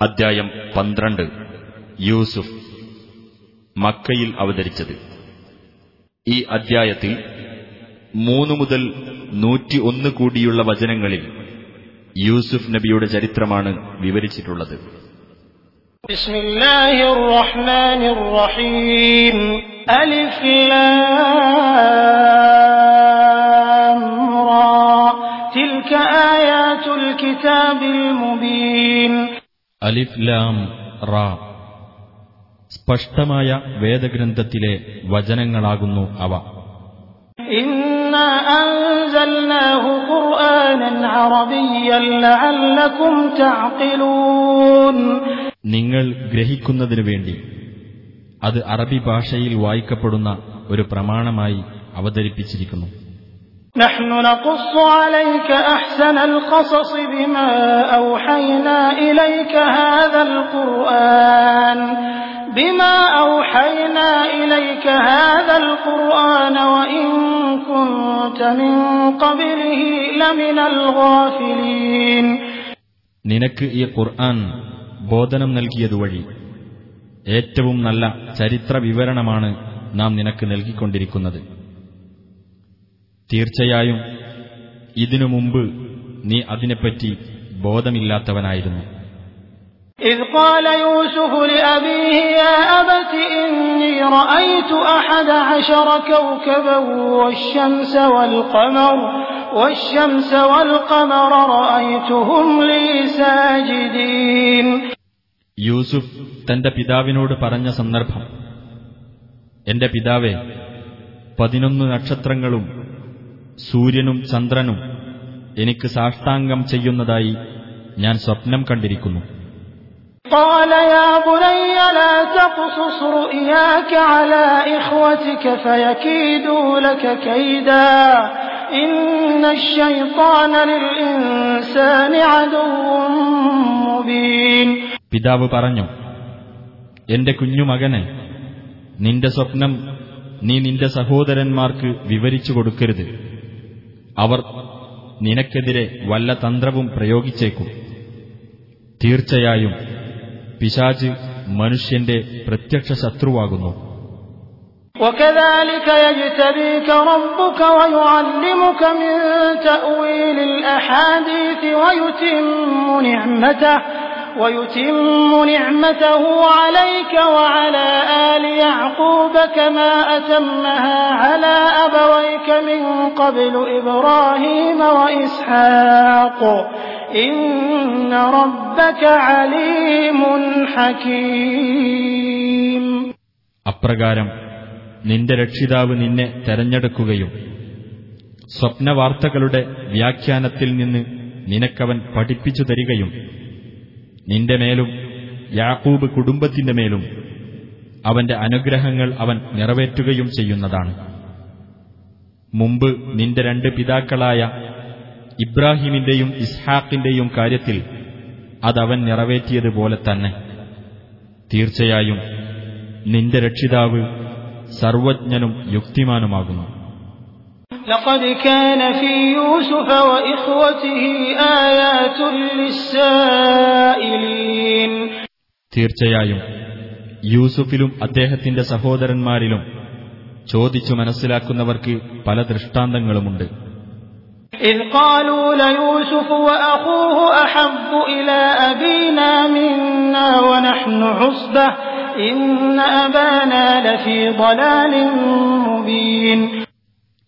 അദ്ധ്യായം പന്ത്രണ്ട് യൂസുഫ് മക്കയിൽ അവതരിച്ചത് ഈ അദ്ധ്യായത്തിൽ മൂന്ന് മുതൽ നൂറ്റി ഒന്ന് കൂടിയുള്ള വചനങ്ങളിൽ യൂസുഫ് നബിയുടെ ചരിത്രമാണ് വിവരിച്ചിട്ടുള്ളത് بسم الله الرحمن الرحيم ألف لام را تلك آيات الكتاب المبين അലിഫ് ലാം റാ. സ്പഷ്ടമായ വേദഗ്രന്ഥത്തിലെ വചനങ്ങളാകുന്നു അവ. നിങ്ങൾ ഗ്രഹിക്കുന്നതിനു വേണ്ടി അത് അറബി ഭാഷയിൽ വായിക്കപ്പെടുന്ന ഒരു പ്രമാണമായി അവതരിപ്പിച്ചിരിക്കുന്നു. نحن نقص عليك أحسن القصص بما أوحينا إليك هذا القرآن بما أوحينا إليك هذا القرآن وإن كنت من قبله لمن الغافلين നിനക്ക് ഈ ഖുർആൻ ബോധനം നൽകിയതുവഴി ഏറ്റവും നല്ല ചരിത്ര വിവരണമാണ് നാം നിനക്ക് നൽകിക്കൊണ്ടിരിക്കുന്നത് തീർച്ചയായും ഇതിനു മുമ്പ് നീ അതിനെപ്പറ്റി ബോധമില്ലാത്തവനായിരുന്നു إذ قال يوسف لأبيه يا أبت إني رأيت أحد عشر كوكبا والشمس والقمر والشمس والقمر رأيتهم لي ساجدين യൂസുഫ് തന്റെ പിതാവിനോട് പറഞ്ഞ സന്ദർഭം എന്റെ പിതാവെ പതിനൊന്ന് നക്ഷത്രങ്ങളും സൂര്യനും ചന്ദ്രനും എനിക്ക് സാഷ്ടാംഗം ചെയ്യുന്നതായി ഞാൻ സ്വപ്നം കണ്ടിരിക്കുന്നു قال يا بني لا تقصص رؤياك على إخوتك فيكيدوا لك كيدا إن الشيطان للإنسان عدو مبين പിതാവ് പറഞ്ഞു എന്റെ കുഞ്ഞുമകനെ നിന്റെ സ്വപ്നം നീ നിന്റെ സഹോദരന്മാർക്ക് വിവരിച്ചു കൊടുക്കരുത് അവർ നിനക്കെതിരെ വല്ല തന്ത്രവും പ്രയോഗിച്ചേക്കും തീർച്ചയായും പിശാജ് മനുഷ്യന്റെ പ്രത്യക്ഷ ശത്രുവാകുന്നു وكذلك يجتبيك ربك ويعلمك من تأويل الأحاديث ويتم نعمته ويتم نعمته عليك وعلى آل يعقوب كما أتمها على أبويك من قبل إبراهيم وإسحاق إن ربك عليم حكيم അപ്രകാരം നിന്റെ രക്ഷിതാവ് നിന്നെ തെരഞ്ഞെടുക്കുകയും സ്വപ്നവാർത്തകളുടെ വ്യാഖ്യാനത്തിൽ നിന്ന് നിനക്കവൻ പഠിപ്പിച്ചു തരികയും നിന്റെ മേലും യാക്കൂബ് കുടുംബത്തിന്റെ മേലും അവന്റെ അനുഗ്രഹങ്ങൾ അവൻ നിറവേറ്റുകയും ചെയ്യുന്നതാണ്. മുമ്പ് നിന്റെ രണ്ട് പിതാക്കളായ ഇബ്രാഹിമിന്റെയും ഇസ്ഹാക്കിന്റെയും കാര്യത്തിൽ അതവൻ നിറവേറ്റിയതുപോലെ തന്നെ. തീർച്ചയായും നിന്റെ രക്ഷിതാവ് സർവജ്ഞനും യുക്തിമാനുമാകുന്നു. لقد كان في يوسف وإخوته آيات للسائلين തീർച്ചയായും യൂസുഫിലും അദ്ദേഹത്തിന്റെ സഹോദരന്മാരിലും ചോദിച്ചു മനസ്സിലാക്കുന്നവർക്ക് പല ദൃഷ്ടാന്തങ്ങളുമുണ്ട് إذ قالوا ليوسف وأخوه أحب إلى أبينا منا ونحن عصبة إن أبانا لفي ضلال مبين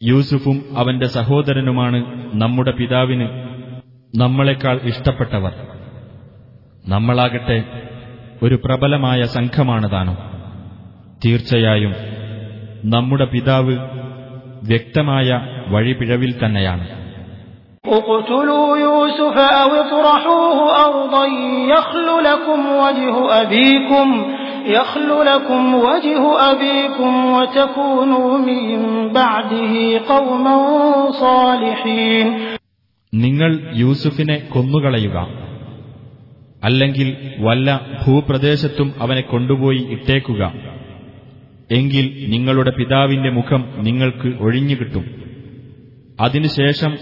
യൂസുഫും അവന്റെ സഹോദരനുമാണ് നമ്മുടെ പിതാവിന് നമ്മളെക്കാൾ ഇഷ്ടപ്പെട്ടവർ നമ്മളാകട്ടെ ഒരു പ്രബലമായ സംഘമാണ് താനും തീർച്ചയായും നമ്മുടെ പിതാവ് വ്യക്തമായ വഴിപിഴവിൽ തന്നെയാണ് اقتلوا يوسف أو اطرحوه أرضا يخل لكم وجه أبيكم يخل لكم وجه أبيكم وتكونوا من بعده قوما صالحين നിങ്ങൾ യൂസുഫിനെ കൊന്നുകളയുക അല്ലെങ്കിൽ വല്ല ഭൂപ്രദേശത്തും അവനെ കൊണ്ടുപോയി ഇട്ടേക്കുക എങ്കിൽ നിങ്ങളുടെ പിതാവിന്റെ മുഖം നിങ്ങൾക്ക് ഒഴിഞ്ഞുകിട്ടും അതിനുശേഷം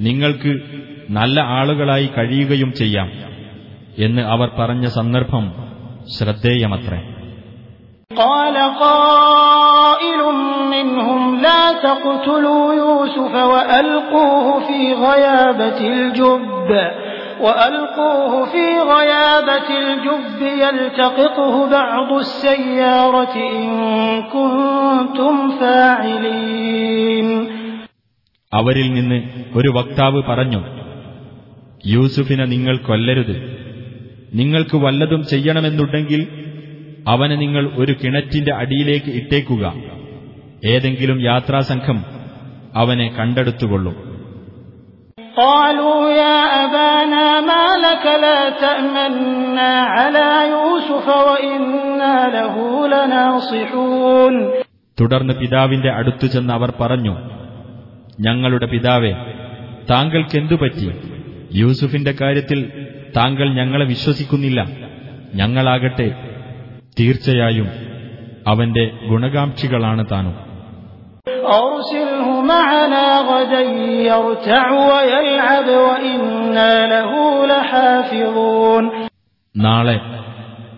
നിങ്ങൾക്ക് നല്ല ആളുകളായി കഴിയുകയും ചെയ്യാം എന്ന് അവർ പറഞ്ഞ സന്ദർഭം ശ്രദ്ധേയമത്രേ قال قائل منهم لا تقتلوا يوسف وألقوه في غيابة الجب وألقوه في غيابة الجب يلتقطه بعض السيارة إن كنتم فاعلين അവരിൽ നിന്ന് ഒരു വക്താവ് പറഞ്ഞു യൂസുഫിനെ നിങ്ങൾ കൊല്ലരുത് നിങ്ങൾക്ക് വല്ലതും ചെയ്യണമെന്നുണ്ടെങ്കിൽ അവനെ നിങ്ങൾ ഒരു കിണറ്റിന്റെ അടിയിലേക്ക് ഇട്ടേക്കുക ഏതെങ്കിലും യാത്രാസംഘം അവനെ കണ്ടെടുത്തുകൊള്ളും قالوا يا أبانا ما لك لا تأمنا على يوسف وإنا له لناصحون തുടർന്ന് പിതാവിന്റെ അടുത്തു ചെന്ന് അവർ പറഞ്ഞു ഞങ്ങളുടെ പിതാവെ താങ്കൾക്കെന്തു പറ്റി യൂസുഫിന്റെ കാര്യത്തിൽ താങ്കൾ ഞങ്ങളെ വിശ്വസിക്കുന്നില്ല. ഞങ്ങളാകട്ടെ തീർച്ചയായും അവന്റെ ഗുണകാംക്ഷികളാണ് താനും. നാളെ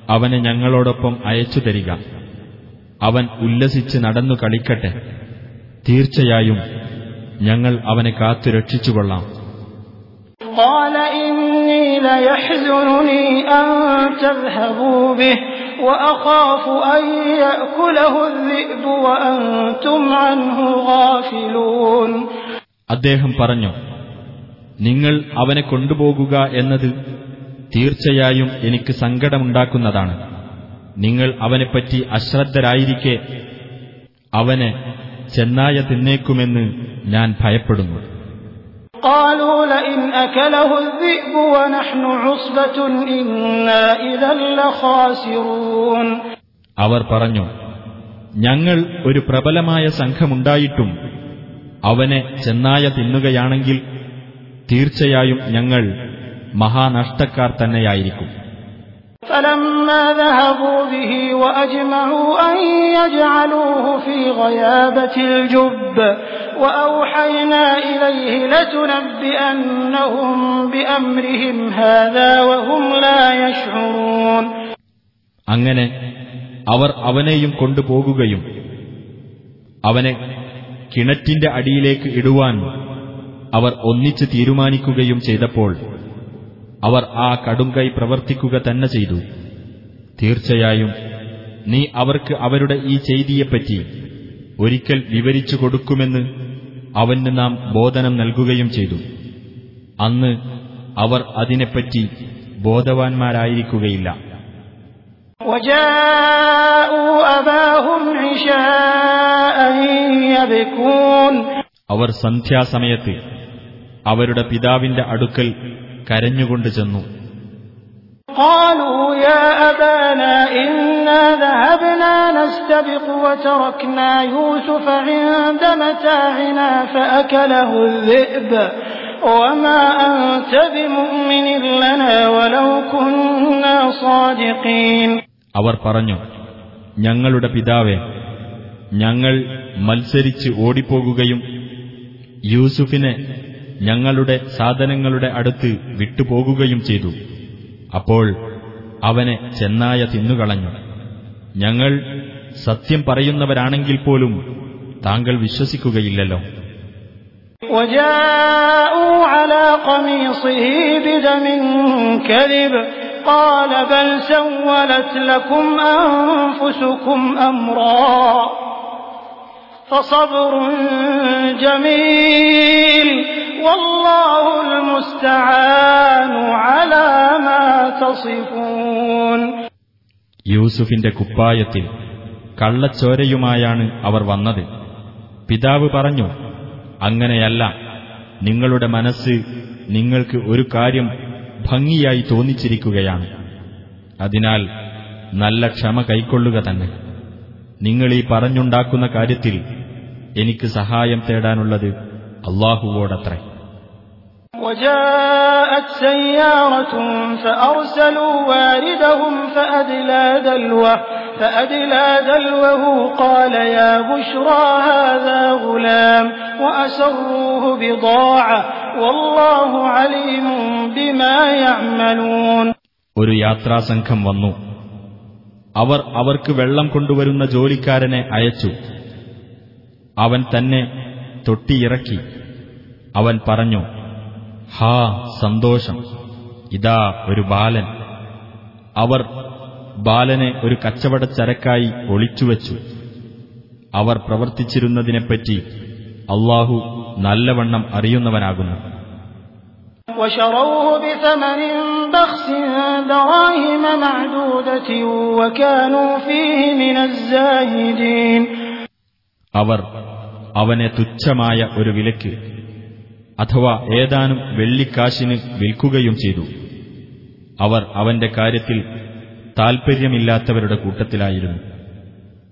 അവനെ ഞങ്ങളോടൊപ്പം അയച്ചു തരിക. അവൻ ഉല്ലസിച്ച് നടന്നു കളിക്കട്ടെ. തീർച്ചയായും ഞങ്ങൾ അവനെ കാത്തുരക്ഷിച്ചുകൊള്ളാം. إني ليحزنني أن تذهبوا به وأخاف أن يأكله الذئب وأنتم عنه غافلون അദ്ദേഹം പറഞ്ഞു നിങ്ങൾ അവനെ കൊണ്ടുപോകുക എന്നത് തീർച്ചയായും എനിക്ക് സങ്കടമുണ്ടാക്കുന്നതാണ് നിങ്ങൾ അവനെപ്പറ്റി അശ്രദ്ധരായിരിക്കെ അവനെ ചെന്നായ തിന്നേക്കുമെന്ന് ഞാൻ ഭയപ്പെടുന്നു قالوا لئن أكله الذئب ونحن عصبة إنا إذا لخاسرون അവർ പറഞ്ഞു ഞങ്ങൾ ഒരു പ്രബലമായ സംഘമുണ്ടായിട്ടും അവനെ ചെന്നായ തിന്നുകയാണെങ്കിൽ തീർച്ചയായും ഞങ്ങൾ മഹാനഷ്ടക്കാർ തന്നെയായിരിക്കും فلما ذهبوا به وأجمعوا أن يجعلوه في غيابة الجب وأوحينا إليه لتنبئنهم بأمرهم هذا وهم لا يشعرون അങ്ങനെ അവർ അവനെയും കൊണ്ടുപോകുകയും അവനെ കിണറ്റിന്റെ അടിയിലേക്ക് ഇടുവാൻ അവർ ഒന്നിച്ച് തീരുമാനിക്കുകയും ചെയ്തപ്പോൾ അവർ ആ കടുംകൈ പ്രവർത്തിക്കുക തന്നെ ചെയ്തു. തീർച്ചയായും നീ അവർക്ക് അവരുടെ ഈ ചെയ്തിയെപ്പറ്റി ഒരിക്കൽ വിവരിച്ചു കൊടുക്കുമെന്ന് അവന് നാം ബോധനം നൽകുകയും ചെയ്തു. അന്ന് അവർ അതിനെപ്പറ്റി ബോധവാന്മാരായിരിക്കുകയില്ല. അവർ സന്ധ്യാസമയത്ത് അവരുടെ പിതാവിന്റെ അടുക്കൽ കരഞ്ഞുകൊണ്ട് ചെന്നു. അവർ പറഞ്ഞു ഞങ്ങളുടെ പിതാവേ ഞങ്ങൾ മത്സരിച്ച് ഓടിപ്പോകുകയും യൂസുഫിനെ ഞങ്ങളുടെ സാധനങ്ങളുടെ അടുത്ത് വിട്ടുപോകുകയും ചെയ്തു. അപ്പോൾ അവനെ ചെന്നായ തിന്നുകളഞ്ഞു. ഞങ്ങൾ സത്യം പറയുന്നവരാണെങ്കിൽ പോലും താങ്കൾ വിശ്വസിക്കുകയില്ലല്ലോ. ഫസബ്റുൻ ജമീൽ. യൂസുഫിന്റെ കുപ്പായത്തിൽ കള്ളച്ചോരയുമായാണ് അവർ വന്നത്. പിതാവ് പറഞ്ഞു അങ്ങനെയല്ല നിങ്ങളുടെ മനസ്സ് നിങ്ങൾക്ക് ഒരു കാര്യം ഭംഗിയായി തോന്നിച്ചിരിക്കുകയാണ്. അതിനാൽ നല്ല ക്ഷമ കൈക്കൊള്ളുക തന്നെ. നിങ്ങൾ ഈ പറഞ്ഞുണ്ടാക്കുന്ന കാര്യത്തിൽ എനിക്ക് സഹായം തേടാനുള്ളത് അള്ളാഹുവോടത്രേ. وجاءت سيارة فأرسلوا واردهم فأدلى دلوه فأدلى دلوه قال يا بشرى هذا غلام وأسروه بضاعة والله عليم بما يعملون ഒരു യാത്രാസംഘം വന്നു അവർ അവർക്ക് വെള്ളം കൊണ്ടുവരുന്ന ജോലിക്കാരനെ അയച്ചു അവൻ തന്നെ തൊട്ടിയിറക്കി അവൻ പറഞ്ഞു ഹാ സന്തോഷം. ഇതാ ഒരു ബാലൻ. അവർ ബാലനെ ഒരു കച്ചവട ചരക്കായി ഒളിച്ചുവച്ചു. അവർ പ്രവർത്തിച്ചിരുന്നതിനെപ്പറ്റി അള്ളാഹു നല്ലവണ്ണം അറിയുന്നവനാകുന്നു. അവർ അവനെ തുച്ഛമായ ഒരു വിലക്ക് അഥവാ ഏതാനും വെള്ളിക്കാശിന് വിൽക്കുകയും ചെയ്തു. അവർ അവന്റെ കാര്യത്തിൽ താൽപ്പര്യമില്ലാത്തവരുടെ കൂട്ടത്തിലായിരുന്നു.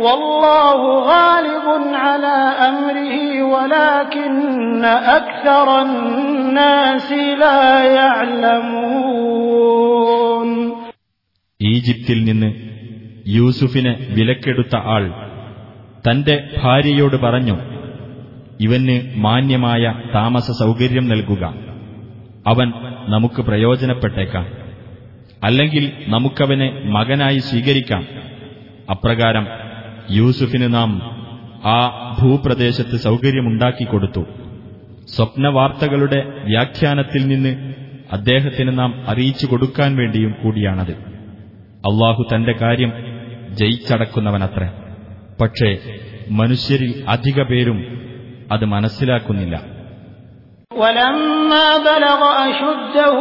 والله غالب على أمره ولكن أكثر الناس لا يعلمون ഈജിപ്തിൽ നിന്ന് യൂസുഫിനെ വിലക്കെടുത്ത ആൾ തന്റെ ഭാര്യയോട് പറഞ്ഞു ഇവന് മാന്യമായ താമസ സൗകര്യം നൽകുക അവൻ നമുക്ക് പ്രയോജനപ്പെട്ടേക്കാം അല്ലെങ്കിൽ നമുക്കവനെ മകനായി സ്വീകരിക്കാം അപ്രകാരം യൂസുഫിന് നാം ആ ഭൂപ്രദേശത്ത് സൗകര്യമുണ്ടാക്കിക്കൊടുത്തു സ്വപ്നവാർത്തകളുടെ വ്യാഖ്യാനത്തിൽ നിന്ന് അദ്ദേഹത്തിന് നാം അറിയിച്ചു കൊടുക്കാൻ വേണ്ടിയും കൂടിയാണത് അള്ളാഹു തന്റെ കാര്യം ജയിച്ചടക്കുന്നവനത്രേ പക്ഷേ മനുഷ്യരിൽ അധിക പേരും അത് മനസ്സിലാക്കുന്നില്ല ولما بلغ أشده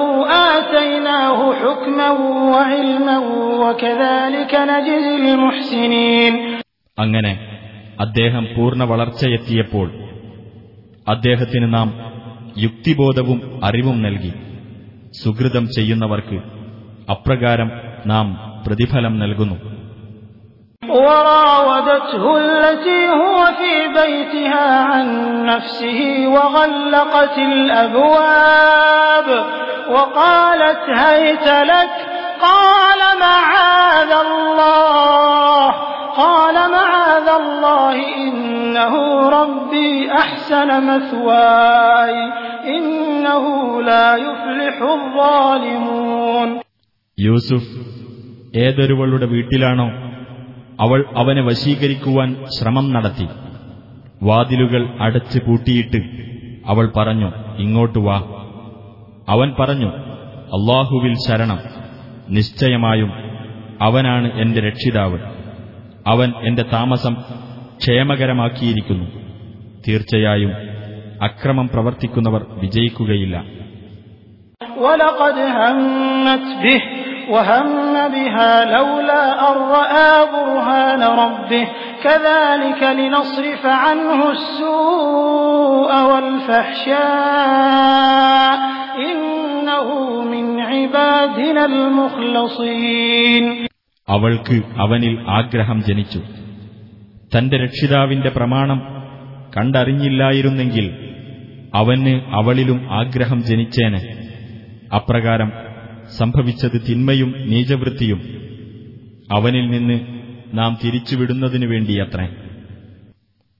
آتيناه حكما وعلما وكذلك نجزي المحسنين അങ്ങനെ അദ്ദേഹം പൂർണ്ണ വളർച്ചയെത്തിയപ്പോൾ അദ്ദേഹത്തിന് നാം യുക്തിബോധവും അറിവും നൽകി സുഹൃതം ചെയ്യുന്നവർക്ക് അപ്രകാരം നാം പ്രതിഫലം നൽകുന്നു وراودته التي هو في بيتها عن نفسه وغلقت الأبواب وقالت هيت لك قال معاذ الله قال معاذ الله إنه ربي أحسن مثواي إنه لا يفلح الظالمون യൂസുഫ് ഏതൊരുവളുടെ വീട്ടിലാണോ അവൾ അവനെ വശീകരിക്കുവാൻ ശ്രമം നടത്തി വാതിലുകൾ അടച്ച് പൂട്ടിയിട്ട് അവൾ പറഞ്ഞു ഇങ്ങോട്ട് വാ അവൻ പറഞ്ഞു അള്ളാഹുവിൽ ശരണം നിശ്ചയമായും അവനാണ് എന്റെ രക്ഷിതാവ് അവൻ എന്റെ താമസം ക്ഷേമകരമാക്കിയിരിക്കുന്നു. തീർച്ചയായും അക്രമം പ്രവർത്തിക്കുന്നവർ വിജയിക്കുകയില്ല. ഇന്നഹു മിൻ ഇബാദിനൽ മുഖ്ലസീൻ. അവൾക്ക് അവനിൽ ആഗ്രഹം ജനിച്ചു. തന്റെ രക്ഷിതാവിന്റെ പ്രമാണം കണ്ടറിഞ്ഞില്ലായിരുന്നെങ്കിൽ അവന് അവളിലും ആഗ്രഹം ജനിച്ചേന്. അപ്രകാരം സംഭവിച്ചത് തിന്മയും നീചവൃത്തിയും അവനിൽ നിന്ന് നാം തിരിച്ചുവിടുന്നതിനു വേണ്ടിയത്രേ.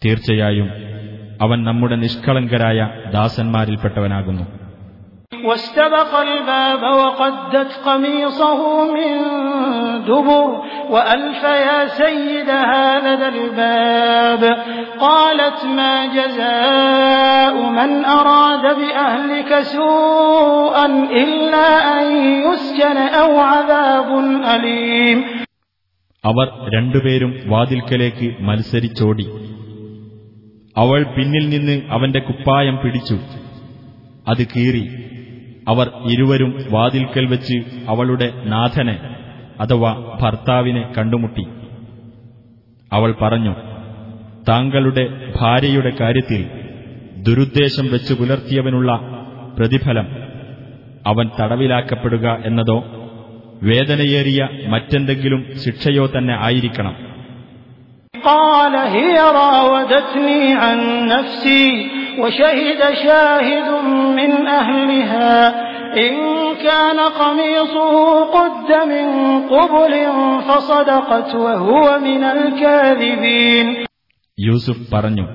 തീർച്ചയായും അവൻ നമ്മുടെ നിഷ്കളങ്കരായ ദാസന്മാരിൽപ്പെട്ടവനാകുന്നു. واستبق الباب وقدت قميصه من دبر وألف يا سيدها لدى الباب قالت ما جزاء من أراد بأهلك سوءا إلا أن يسجن أو عذاب أليم അവർ രണ്ടുപേരും വാതിൽക്കലേക്ക് മത്സരിച്ചോടി അവൾ പിന്നിൽ നിന്ന് അവന്റെ കുപ്പായം പിടിച്ചു അത് കീറി അവർ ഇരുവരും വാതിൽക്കൽ വെച്ച് അവളുടെ നാഥനെ അഥവാ ഭർത്താവിനെ കണ്ടുമുട്ടി അവൾ പറഞ്ഞു താങ്കളുടെ ഭാര്യയുടെ കാര്യത്തിൽ ദുരുദ്ദേശം വെച്ച് പുലർത്തിയവനുള്ള പ്രതിഫലം അവൻ തടവിലാക്കപ്പെടുക എന്നതോ വേദനയേറിയ മറ്റെന്തെങ്കിലും ശിക്ഷയോ തന്നെ ആയിരിക്കണം قال هي راودتني عن نفسي وشهد شاهد من أهلها إن كان قميصه قد من قبل فصدقت وهو من الكاذبين യൂസുഫ് പറഞ്ഞു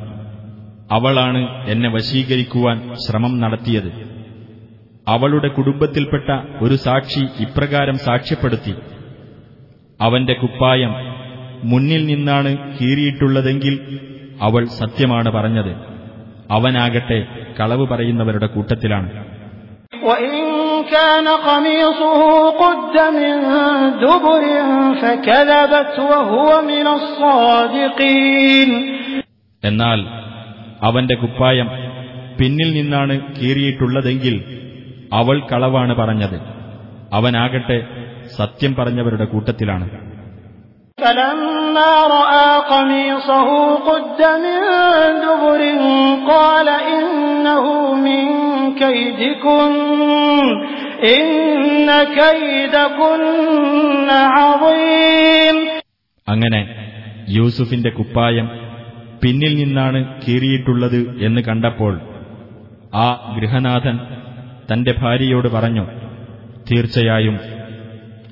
അവളാണ് എന്നെ വശീകരിക്കുവാൻ ശ്രമം നടത്തിയത് അവളുടെ കുടുംബത്തിൽപ്പെട്ട ഒരു സാക്ഷി ഇപ്രകാരം സാക്ഷ്യപ്പെടുത്തി അവന്റെ കുപ്പായം മുന്നിൽ നിന്നാണ് കീറിയിട്ടുള്ളതെങ്കിൽ അവൾ സത്യമാണ് പറഞ്ഞത് അവനാകട്ടെ കളവ് പറയുന്നവരുടെ കൂട്ടത്തിലാണ്. എന്നാൽ അവന്റെ കുപ്പായം പിന്നിൽ നിന്നാണ് കീറിയിട്ടുള്ളതെങ്കിൽ അവൾ കളവാണ് പറഞ്ഞത്. അവനാകട്ടെ സത്യം പറഞ്ഞവരുടെ കൂട്ടത്തിലാണ്. فلما رأى قميصه قد من دبر قال إنه من كيدكن إن كيدكن عظيم അങ്ങനെ യൂസുഫിന്റെ കുപ്പായം പിന്നിൽ നിന്നാണ് കീറിയിട്ടുള്ളത് എന്ന് കണ്ടപ്പോൾ ആ ഗൃഹനാഥൻ തന്റെ ഭാര്യയോട് പറഞ്ഞു തീർച്ചയായും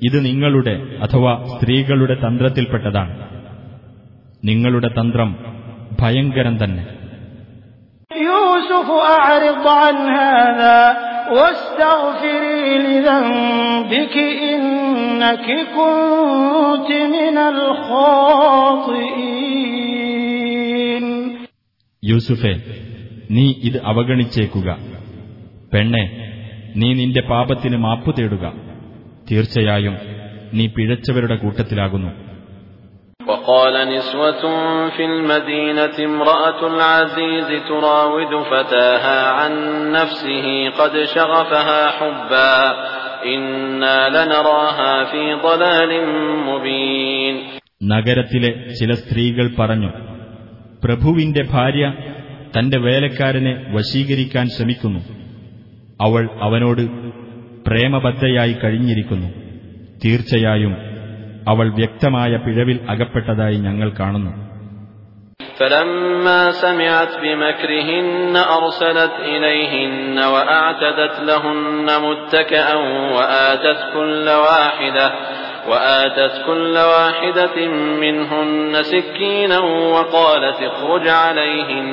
ഇത് നിങ്ങളുടെ അഥവാ സ്ത്രീകളുടെ തന്ത്രത്തിൽപ്പെട്ടതാണ്. നിങ്ങളുടെ തന്ത്രം ഭയങ്കരം തന്നെ. യൂസുഫെ നീ ഇത് അവഗണിച്ചേക്കുക. പെണ്ണെ നീ നിന്റെ പാപത്തിന് മാപ്പു തേടുക. തീർച്ചയായും നീ പിഴച്ചവരുടെ കൂട്ടത്തിലാകുന്നു وقال نسوة في المدينة امرأة العزيز تراود فتاها عن نفسه قد شغفها حبا إنا لنراها في ضلال مبين നഗരത്തിലെ ചില സ്ത്രീകൾ പറഞ്ഞു പ്രഭുവിന്റെ ഭാര്യ തന്റെ വേലക്കാരനെ വശീകരിക്കാൻ ശ്രമിക്കുന്നു അവൾ അവനോട് പ്രേമബദ്ധയായി കഴിഞ്ഞിരിക്കുന്നു തീർച്ചയായും അവൾ വ്യക്തമായ പിഴവിൽ അകപ്പെട്ടതായി ഞങ്ങൾ കാണുന്നു فلما سمعت بمكرهن أرسلت إليهن وأعتدت لهن متكئا وآتت كل واحدة وآتت كل واحدة منهن سكينا وقالت اخرج عليهن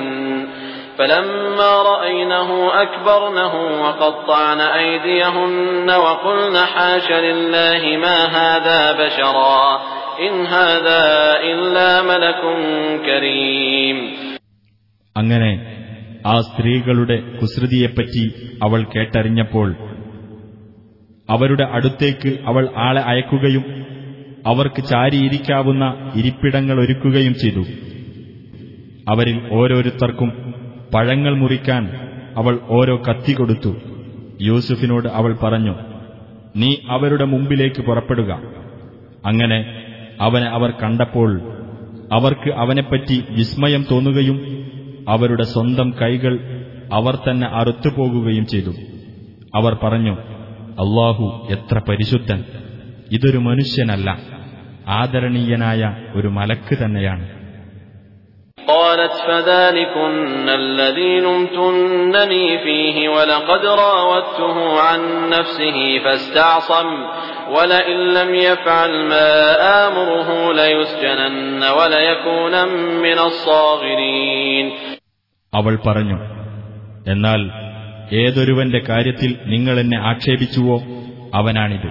فلما رأينه أكبرنه وقطعن أيديهن وقلن حاش لله ما هذا بشرا إن هذا إلا ملك كريم അങ്ങനെ ആ സ്ത്രീകളുടെ കുസൃതിയെപ്പറ്റി അവൾ കേട്ടറിഞ്ഞപ്പോൾ അവരുടെ അടുത്തേക്ക് അവൾ ആളെ അയക്കുകയും അവർക്ക് ചാരിയിരിക്കാവുന്ന ഇരിപ്പിടങ്ങൾ ഒരുക്കുകയും ചെയ്തു അവരിൽ ഓരോരുത്തർക്കും പഴങ്ങൾ മുറിക്കാൻ അവൾ ഓരോ കത്തി കൊടുത്തു. യൂസുഫിനോട് അവൾ പറഞ്ഞു നീ അവരുടെ മുമ്പിലേക്ക് പുറപ്പെടുക. അങ്ങനെ അവനെ അവർ കണ്ടപ്പോൾ അവർക്ക് അവനെപ്പറ്റി വിസ്മയം തോന്നുകയും അവരുടെ സ്വന്തം കൈകൾ അവർ തന്നെ അറുത്തുപോകുകയും ചെയ്തു. അവർ പറഞ്ഞു അള്ളാഹു എത്ര പരിശുദ്ധൻ. ഇതൊരു മനുഷ്യനല്ല ആദരണീയനായ ഒരു മലക്ക് തന്നെയാണ്. قالت فذلكن الذي لمتنني فيه ولقد راودته عن نفسه فاستعصم ولئن لم يفعل ما آمره ليسجنن وليكونا من الصاغرين അവൾ പറഞ്ഞു എന്നാൽ ഏതൊരുവന്റെ കാര്യത്തിൽ നിങ്ങൾ എന്നെ ആക്ഷേപിച്ചുവോ അവനാണിത്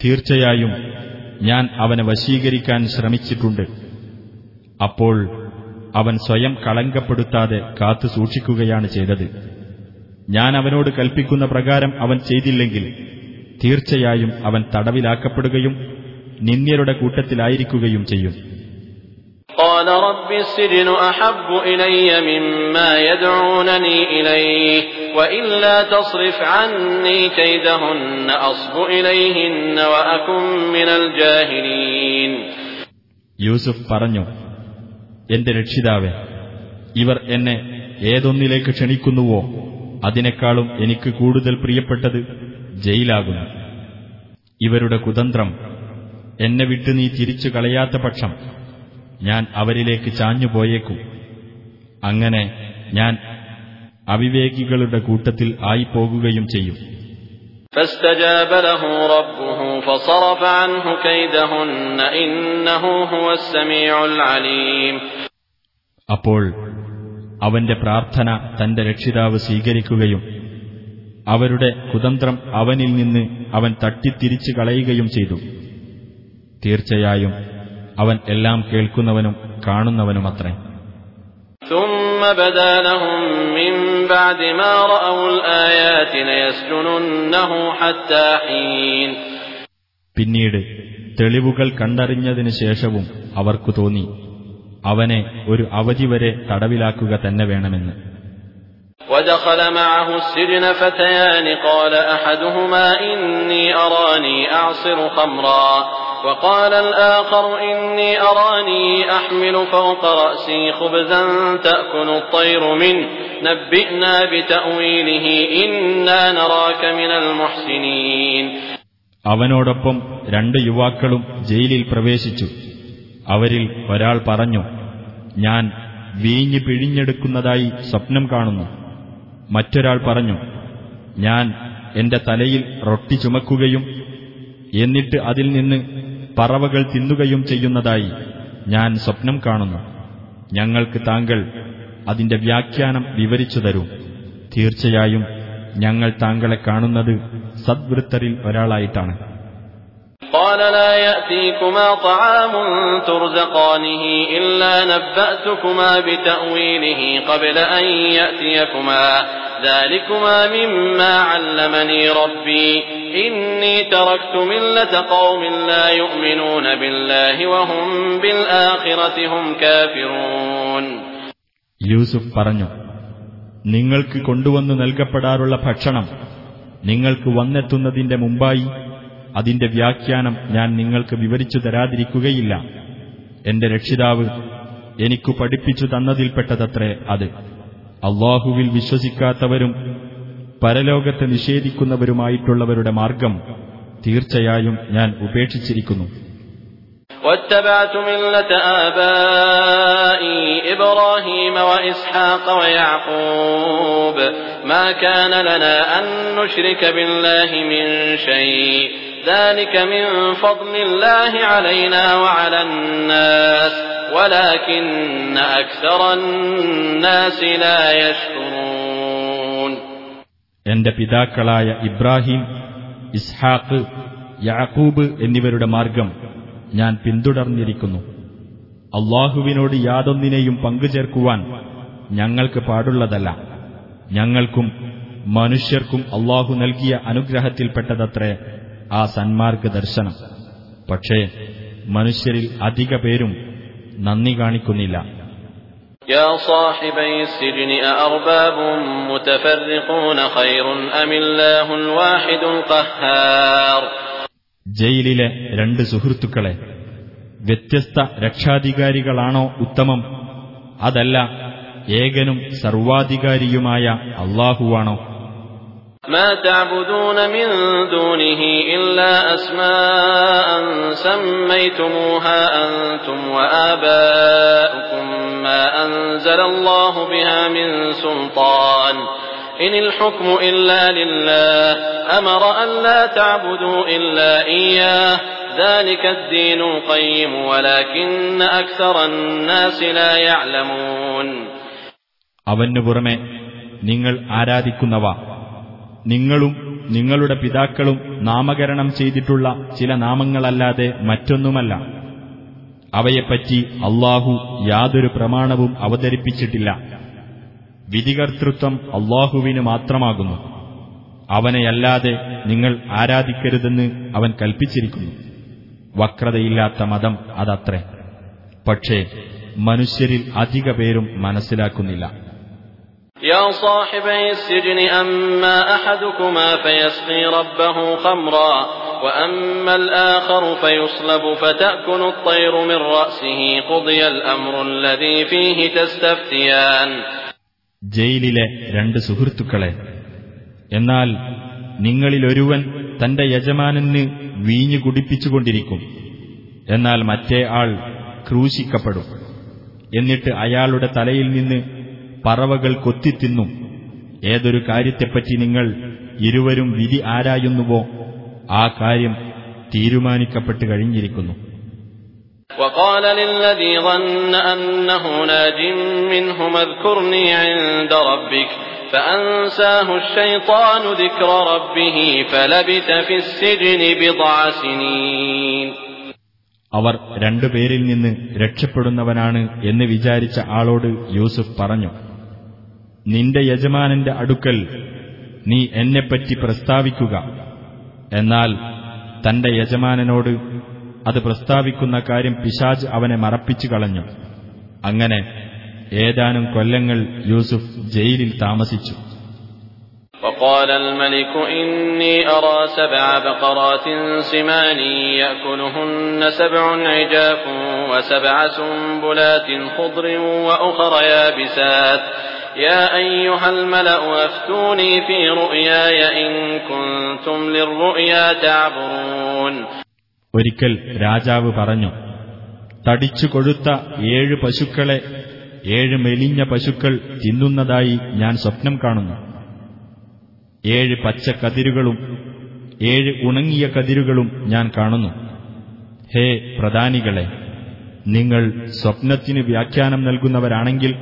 തീർച്ചയായും ഞാൻ അവനെ വശീകരിക്കാൻ ശ്രമിച്ചിട്ടുണ്ട് അപ്പോൾ അവൻ സ്വയം കളങ്കപ്പെടുത്താതെ കാത്തു സൂക്ഷിക്കുകയാണ് ചെയ്തത് ഞാൻ അവനോട് കൽപ്പിക്കുന്ന പ്രകാരം അവൻ ചെയ്തില്ലെങ്കിൽ തീർച്ചയായും അവൻ തടവിലാക്കപ്പെടുകയും നിന്ദ്യരുടെ കൂട്ടത്തിലായിരിക്കുകയും ചെയ്യും قال رب السجن أحب إلي مما يدعونني إليه وإلا تصرف عني كيدهن أصب إليهن وأكن من الجاهلين യൂസുഫ് പറഞ്ഞു എന്റെ രക്ഷിതാവെ ഇവർ എന്നെ ഏതൊന്നിലേക്ക് ക്ഷണിക്കുന്നുവോ അതിനേക്കാളും എനിക്ക് കൂടുതൽ പ്രിയപ്പെട്ടത് ജയിലാകുന്നു. ഇവരുടെ കുതന്ത്രം എന്നെ വിട്ട് നീ തിരിച്ചു കളയാത്ത പക്ഷം ഞാൻ അവരിലേക്ക് ചാഞ്ഞുപോയേക്കും. അങ്ങനെ ഞാൻ അവിവേകികളുടെ കൂട്ടത്തിൽ ആയിപ്പോകുകയും ചെയ്യും. فاستجاب له ربه فصرف عنه كيدهن إنه هو السميع العليم അപ്പോൾ അവന്റെ പ്രാർത്ഥന തന്റെ രക്ഷിതാവ് സ്വീകരിക്കുകയും അവരുടെ കുതന്ത്രം അവനിൽ നിന്ന് അവൻ തട്ടിത്തിരിച്ചു കളയുകയും ചെയ്തു തീർച്ചയായും അവൻ എല്ലാം കേൾക്കുന്നവനും കാണുന്നവനുമത്രേ ثم بدا لهم من بعد ما رأوا الآيات ليسجننه حتى حين പിന്നീട് തെളിവുകൾ കണ്ടറിഞ്ഞതിനു ശേഷവും അവർക്കു തോന്നി അവനെ ഒരു അവധി വരെ തടവിലാക്കുക തന്നെ വേണമെന്ന് ودخل معه السجن فتيان قال أحدهما إني أراني أعصر خمرا وقال الآخر إني أراني أحمل فوق رأسي خبزا تأكل الطير منه نبئنا بتأويله إنا نراك من المحسنين അവനോടൊപ്പം രണ്ട് യുവാക്കളും ജയിലിൽ പ്രവേശിച്ചു അവരിൽ ഒരാൾ പറഞ്ഞു ഞാൻ വീഞ്ഞ് പിഴിഞ്ഞെടുക്കുന്നതായി സ്വപ്നം കാണുന്നു മറ്റൊരാൾ പറഞ്ഞു ഞാൻ എന്റെ തലയിൽ റൊട്ടി ചുമക്കുകയും എന്നിട്ട് അതിൽ നിന്ന് പറവകൾ തിന്നുകയും ചെയ്യുന്നതായി ഞാൻ സ്വപ്നം കാണുന്നു. ഞങ്ങൾക്ക് താങ്കൾ അതിന്റെ വ്യാഖ്യാനം വിവരിച്ചു തരൂ. തീർച്ചയായും ഞങ്ങൾ താങ്കളെ കാണുന്നത് സദ്വൃത്തരിൽ ഒരാളായിട്ടാണ്. قال لا يأتيكما طعام ترزقانه إلا نبأتكما بتأويله قبل أن يأتيكما ذلكما مما علمني ربي إني تركت ملة قوم لا يؤمنون بالله وهم بالآخرة هم كافرون യൂസുഫ് പറഞ്ഞു നിങ്ങൾക്ക് കൊണ്ടുവന്നു നൽകപ്പെടാറുള്ള ഭക്ഷണം നിങ്ങൾക്ക് വന്നെത്തുന്നതിന്റെ മുമ്പായി അതിന്റെ വ്യാഖ്യാനം ഞാൻ നിങ്ങൾക്ക് വിവരിച്ചു തരാതിരിക്കുകയില്ല എന്റെ രക്ഷിതാവ് എനിക്കു പഠിപ്പിച്ചു തന്നതിൽപ്പെട്ടതത്രേ അത് അള്ളാഹുവിൽ വിശ്വസിക്കാത്തവരും പരലോകത്തെ നിഷേധിക്കുന്നവരുമായിട്ടുള്ളവരുടെ മാർഗം തീർച്ചയായും ഞാൻ ഉപേക്ഷിച്ചിരിക്കുന്നു واتبعت ملة آبائي إبراهيم وإسحاق ويعقوب ما كان لنا أن نشرك بالله من شيء ذلك من فضل الله علينا وعلى الناس ولكن أكثر الناس لا يشكرون എന്റെ പിതാക്കളായ ഇബ്രാഹിം ഇസ്ഹാഖ് യാക്കൂബ് എന്നിവരുടെ മാർഗം ഞാൻ പിന്തുടർന്നിരിക്കുന്നു അള്ളാഹുവിനോട് യാതൊന്നിനെയും പങ്കുചേർക്കുവാൻ ഞങ്ങൾക്ക് പാടുള്ളതല്ല ഞങ്ങൾക്കും മനുഷ്യർക്കും അള്ളാഹു നൽകിയ അനുഗ്രഹത്തിൽപ്പെട്ടതത്രേ ആ സന്മാർഗ ദർശനം പക്ഷേ മനുഷ്യരിൽ അധിക പേരും നന്ദി കാണിക്കുന്നില്ല يا صاحبي السجن أأرباب متفرقون خير أم الله الواحد القهار ജയിലിലെ രണ്ട് സുഹൃത്തുക്കളെ വ്യത്യസ്ത രക്ഷാധികാരികളാണോ ഉത്തമം അതല്ല ഏകനും സർവാധികാരിയുമായ അള്ളാഹുവാണോ ما تعبدون من دونه إلا أسماء سميتموها أنتم وآباؤكم ما أنزل الله بها من سلطان إن الحكم إلا لله أمر أن لا تعبدوا إلا إياه ذلك الدين القيم ولكن أكثر الناس لا يعلمون അവനു പുറമെ നിങ്ങൾ ആരാധിക്കുന്നവ നിങ്ങളും നിങ്ങളുടെ പിതാക്കളും നാമകരണം ചെയ്തിട്ടുള്ള ചില നാമങ്ങളല്ലാതെ മറ്റൊന്നുമല്ല. അവയെപ്പറ്റി അള്ളാഹു യാതൊരു പ്രമാണവും അവതരിപ്പിച്ചിട്ടില്ല. വിധികർത്തൃത്വം അള്ളാഹുവിന് മാത്രമാകുന്നു. അവനെയല്ലാതെ നിങ്ങൾ ആരാധിക്കരുതെന്ന് അവൻ കൽപ്പിച്ചിരിക്കുന്നു. വക്രതയില്ലാത്ത മതം അതത്രേ. പക്ഷേ മനുഷ്യരിൽ അധിക പേരും മനസ്സിലാക്കുന്നില്ല. يا صاحبي السجن أما أحدكما فيسقي ربه خمرا وأما الآخر فيصلب فتأكل الطير من رأسه قضي الأمر الذي فيه تستفتيان ജയിലിലെ രണ്ട് സുഹൃത്തുക്കളെ എന്നാൽ നിങ്ങളിലൊരുവൻ തന്റെ യജമാനന് വീഞ്ഞു കുടിപ്പിച്ചുകൊണ്ടിരിക്കും എന്നാൽ മറ്റേ ആൾ ക്രൂശിക്കപ്പെടും എന്നിട്ട് അയാളുടെ തലയിൽ നിന്ന് പറവകൾ കൊത്തിത്തിന്നും ഏതൊരു കാര്യത്തെപ്പറ്റി നിങ്ങൾ ഇരുവരും വിധി ആരായുന്നുവോ ആ കാര്യം തീരുമാനിക്കപ്പെട്ടു കഴിഞ്ഞിരിക്കുന്നു وقال للذي ظن أنه ناج منهما اذكرني عند ربك فأنساه الشيطان ذكر ربه فلبث في السجن بضع سنين അവർ രണ്ടുപേരിൽ നിന്ന് രക്ഷപ്പെടുന്നവനാണ് എന്ന് വിചാരിച്ച ആളോട് യൂസുഫ് പറഞ്ഞു നിന്റെ യജമാനന്റെ അടുക്കൽ നീ എന്നെപ്പറ്റി പ്രസ്താവിക്കുക എന്നാൽ തന്റെ യജമാനനോട് അത് പ്രസ്താവിക്കുന്ന കാര്യം പിശാജ് അവനെ മറപ്പിച്ചു കളഞ്ഞു അങ്ങനെ ഏതാനും കൊല്ലങ്ങൾ യൂസുഫ് ജയിലിൽ താമസിച്ചു وقال الملك إني أرى سبع بقرات سمان يأكلهن سبع عجاف وسبع سنبلات خضر وأخر يابسات يا أيها الملأ أفتوني في رؤياي إن كنتم للرؤيا تعبرون ഒരിക്കൽ രാജാവ് പറഞ്ഞു തടിച്ചു കൊഴുത്ത ഏഴ് പശുക്കളെ ഏഴ് മെലിഞ്ഞ പശുക്കൾ തിന്നുന്നതായി ഞാൻ സ്വപ്നം കാണുന്നു ഏഴ് പച്ച കതിരുകളും ഏഴ് ഉണങ്ങിയ കതിരുകളും ഞാൻ കാണുന്നു ഹേ പ്രധാനികളെ നിങ്ങൾ സ്വപ്നത്തിന് വ്യാഖ്യാനം നൽകുന്നവരാണെങ്കിൽ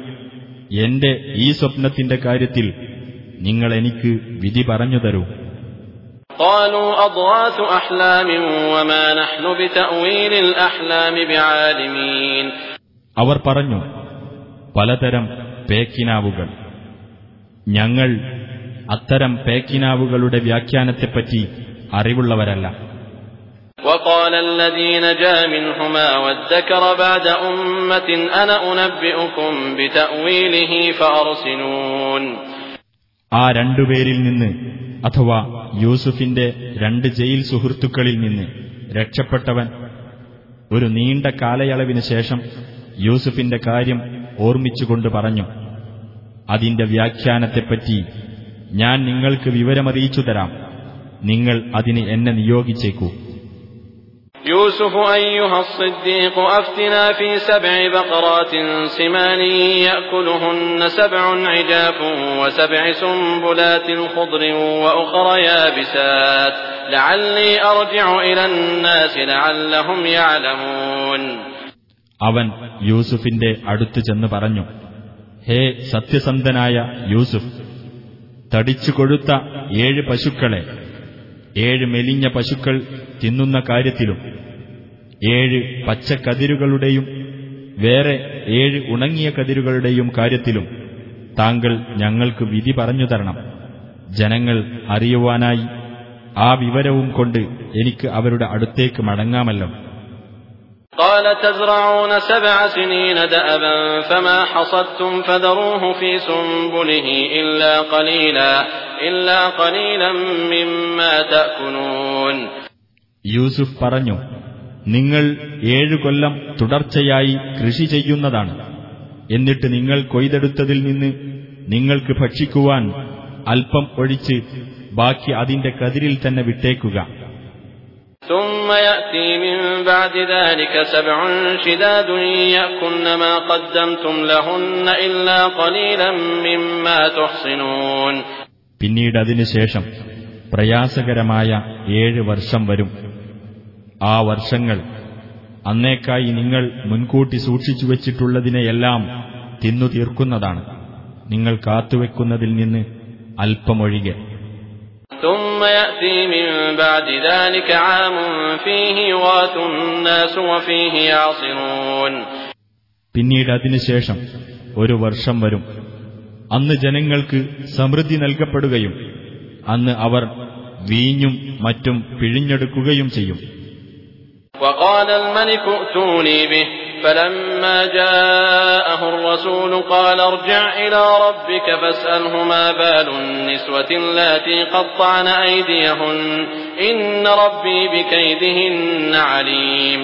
എന്റെ ഈ സ്വപ്നത്തിന്റെ കാര്യത്തിൽ നിങ്ങൾ എനിക്ക് വിധി പറഞ്ഞു തരൂ. അവർ പറഞ്ഞു പലതരം പേക്കിനാവുകൾ. ഞങ്ങൾ അത്തരം പേക്കിനാവുകളുടെ വ്യാഖ്യാനത്തെപ്പറ്റി അറിവുള്ളവരല്ല. وقال الذي نجا منهما وادكر بعد أمة أنا أنبئكم بتأويله فأرسلون ആ രണ്ടുപേരിൽ നിന്ന് അഥവാ യൂസുഫിന്റെ രണ്ട് ജയിൽ സുഹൃത്തുക്കളിൽ നിന്ന് രക്ഷപ്പെട്ടവൻ ഒരു നീണ്ട കാലയളവിന് ശേഷം യൂസുഫിന്റെ കാര്യം ഓർമ്മിച്ചുകൊണ്ട് പറഞ്ഞു അതിന്റെ വ്യാഖ്യാനത്തെപ്പറ്റി ഞാൻ നിങ്ങൾക്ക് വിവരമറിയിച്ചു തരാം നിങ്ങൾ അതിന് എന്നെ നിയോഗിച്ചേക്കൂ يوسف أيها الصديق أفتنا في سبع بقرات سمان يأكلهن سبع عجاف وسبع سنبلات خضر وأخر يابسات لعلي أرجع إلى الناس لعلهم يعلمون അവൻ യൂസുഫിന്റെ അടുത്ത് ചെന്ന് പറഞ്ഞു ഹേ സത്യസന്ധനായ യൂസുഫ് തടിച്ചു കൊഴുത്ത ഏഴ് പശുക്കളെ ഏഴ് മെലിഞ്ഞ പശുക്കൾ തിന്നുന്ന കാര്യത്തിലും ഏഴ് പച്ചക്കതിരുകളുടെയും വേറെ ഏഴ് ഉണങ്ങിയ കതിരുകളുടെയും കാര്യത്തിലും താങ്കൾ ഞങ്ങൾക്ക് വിധി പറഞ്ഞു തരണം. ജനങ്ങൾ അറിയുവാനായി ആ വിവരവും കൊണ്ട് എനിക്ക് അവരുടെ അടുത്തേക്ക് മടങ്ങാമല്ലോ. قال تزرعون سبع سنين دأبا فما حصدتم فذروه في سنبله إلا قليلا إلا قليلا مما تأكلون യൂസുഫ് പറഞ്ഞു നിങ്ങൾ ഏഴു കൊല്ലം തുടർച്ചയായി കൃഷി ചെയ്യുന്നതാണ് എന്നിട്ട് നിങ്ങൾ കൊയ്തെടുത്തതിൽ നിന്ന് നിങ്ങൾക്ക് ഭക്ഷിക്കുവാൻ അല്പം ഒഴിച്ച് ബാക്കി അതിന്റെ കതിരിൽ തന്നെ വിട്ടേക്കുക ثم يأتي من بعد ذلك سبع شداد يأكلن ما قدمتم لهن إلا قليلا مما تحصنون പിന്നീട് അതിനുശേഷം പ്രയാസകരമായ ഏഴ് വർഷം വരും ആ വർഷങ്ങൾ അന്നേക്കായി നിങ്ങൾ മുൻകൂട്ടി സൂക്ഷിച്ചു വച്ചിട്ടുള്ളതിനെയെല്ലാം തിന്നു തീർക്കുന്നതാണ് നിങ്ങൾ കാത്തുവെക്കുന്നതിൽ നിന്ന് അല്പമൊഴികെ ثم يأتي من بعد ذلك عام فيه يغاث الناس وفيه يعصرون പിന്നീട് അതിനുശേഷം ഒരു വർഷം വരും അന്ന് ജനങ്ങൾക്ക് സമൃദ്ധി നൽകപ്പെടുകയും അന്ന് അവർ വീഞ്ഞും മറ്റും പിഴിഞ്ഞെടുക്കുകയും ചെയ്യും وقال الملك ائتوني به فلما جاءه الرسول قال ارجع إلى ربك فاسأله ما بال النسوة اللاتي قطعن أيديهن إن ربي بكيدهن عليم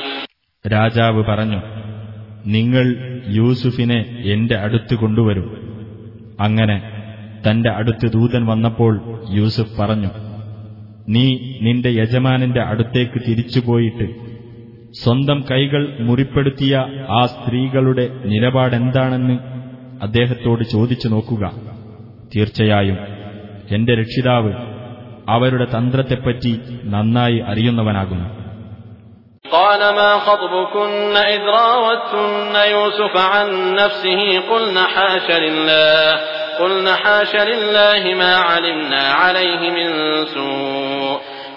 രാജാവ് പറഞ്ഞു നിങ്ങൾ യൂസുഫിനെ എന്റെ അടുത്ത് കൊണ്ടുവരൂ അങ്ങനെ തന്റെ അടുത്ത് ദൂതൻ വന്നപ്പോൾ യൂസുഫ് പറഞ്ഞു നീ നിന്റെ യജമാനന്റെ അടുത്തേക്ക് തിരിച്ചുപോയിട്ട് സ്വന്തം കൈകൾ മുറിപ്പെടുത്തിയ ആ സ്ത്രീകളുടെ നിലപാടെന്താണെന്ന് അദ്ദേഹത്തോട് ചോദിച്ചു നോക്കുക തീർച്ചയായും എന്റെ രക്ഷിതാവ് അവരുടെ തന്ത്രത്തെപ്പറ്റി നന്നായി അറിയുന്നവനാകുന്നു قال ما خطبكن إذ راوتن يوسف عن نفسه قلن حاش لله قلن حاش لله ما علمنا عليه من سوء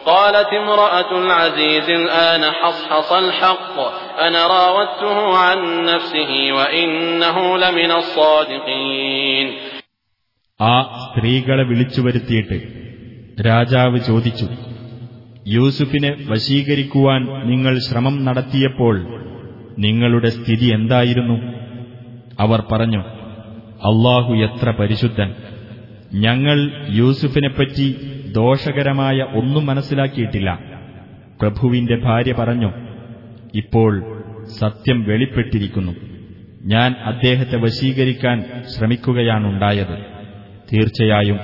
قالت امرأة العزيز الآن حصحص الحق أنا راودته عن نفسه وإنه لمن الصادقين ആ സ്ത്രീകളെ വിളിച്ചു വരുത്തിയിട്ട് രാജാവ് ചോദിച്ചു യൂസുഫിനെ വശീകരിക്കുവാൻ നിങ്ങൾ ശ്രമം നടത്തിയപ്പോൾ നിങ്ങളുടെ സ്ഥിതി എന്തായിരുന്നു അവർ പറഞ്ഞു അള്ളാഹു എത്ര പരിശുദ്ധൻ ഞങ്ങൾ യൂസുഫിനെപ്പറ്റി ദോഷകരമായ ഒന്നും മനസ്സിലാക്കിയിട്ടില്ല. പ്രഭുവിന്റെ ഭാര്യ പറഞ്ഞു ഇപ്പോൾ സത്യം വെളിപ്പെട്ടിരിക്കുന്നു. ഞാൻ അദ്ദേഹത്തെ വശീകരിക്കാൻ ശ്രമിക്കുകയാണുണ്ടായത്. തീർച്ചയായും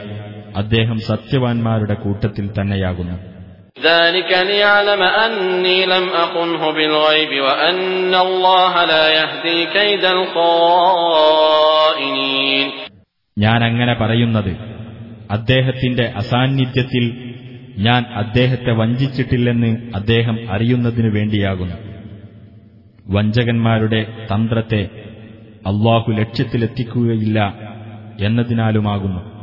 അദ്ദേഹം സത്യവാൻമാരുടെ കൂട്ടത്തിൽ തന്നെയാകുന്നു. ഞാൻ അങ്ങനെ പറയുന്നത് അദ്ദേഹത്തിന്റെ അസാന്നിധ്യത്തിൽ ഞാൻ അദ്ദേഹത്തെ വഞ്ചിച്ചിട്ടില്ലെന്ന് അദ്ദേഹം അറിയുന്നതിനു വേണ്ടിയാകുന്നു. വഞ്ചകന്മാരുടെ തന്ത്രത്തെ അള്ളാഹു ലക്ഷ്യത്തിലെത്തിക്കുകയില്ല എന്നതിനാലുമാകുന്നു.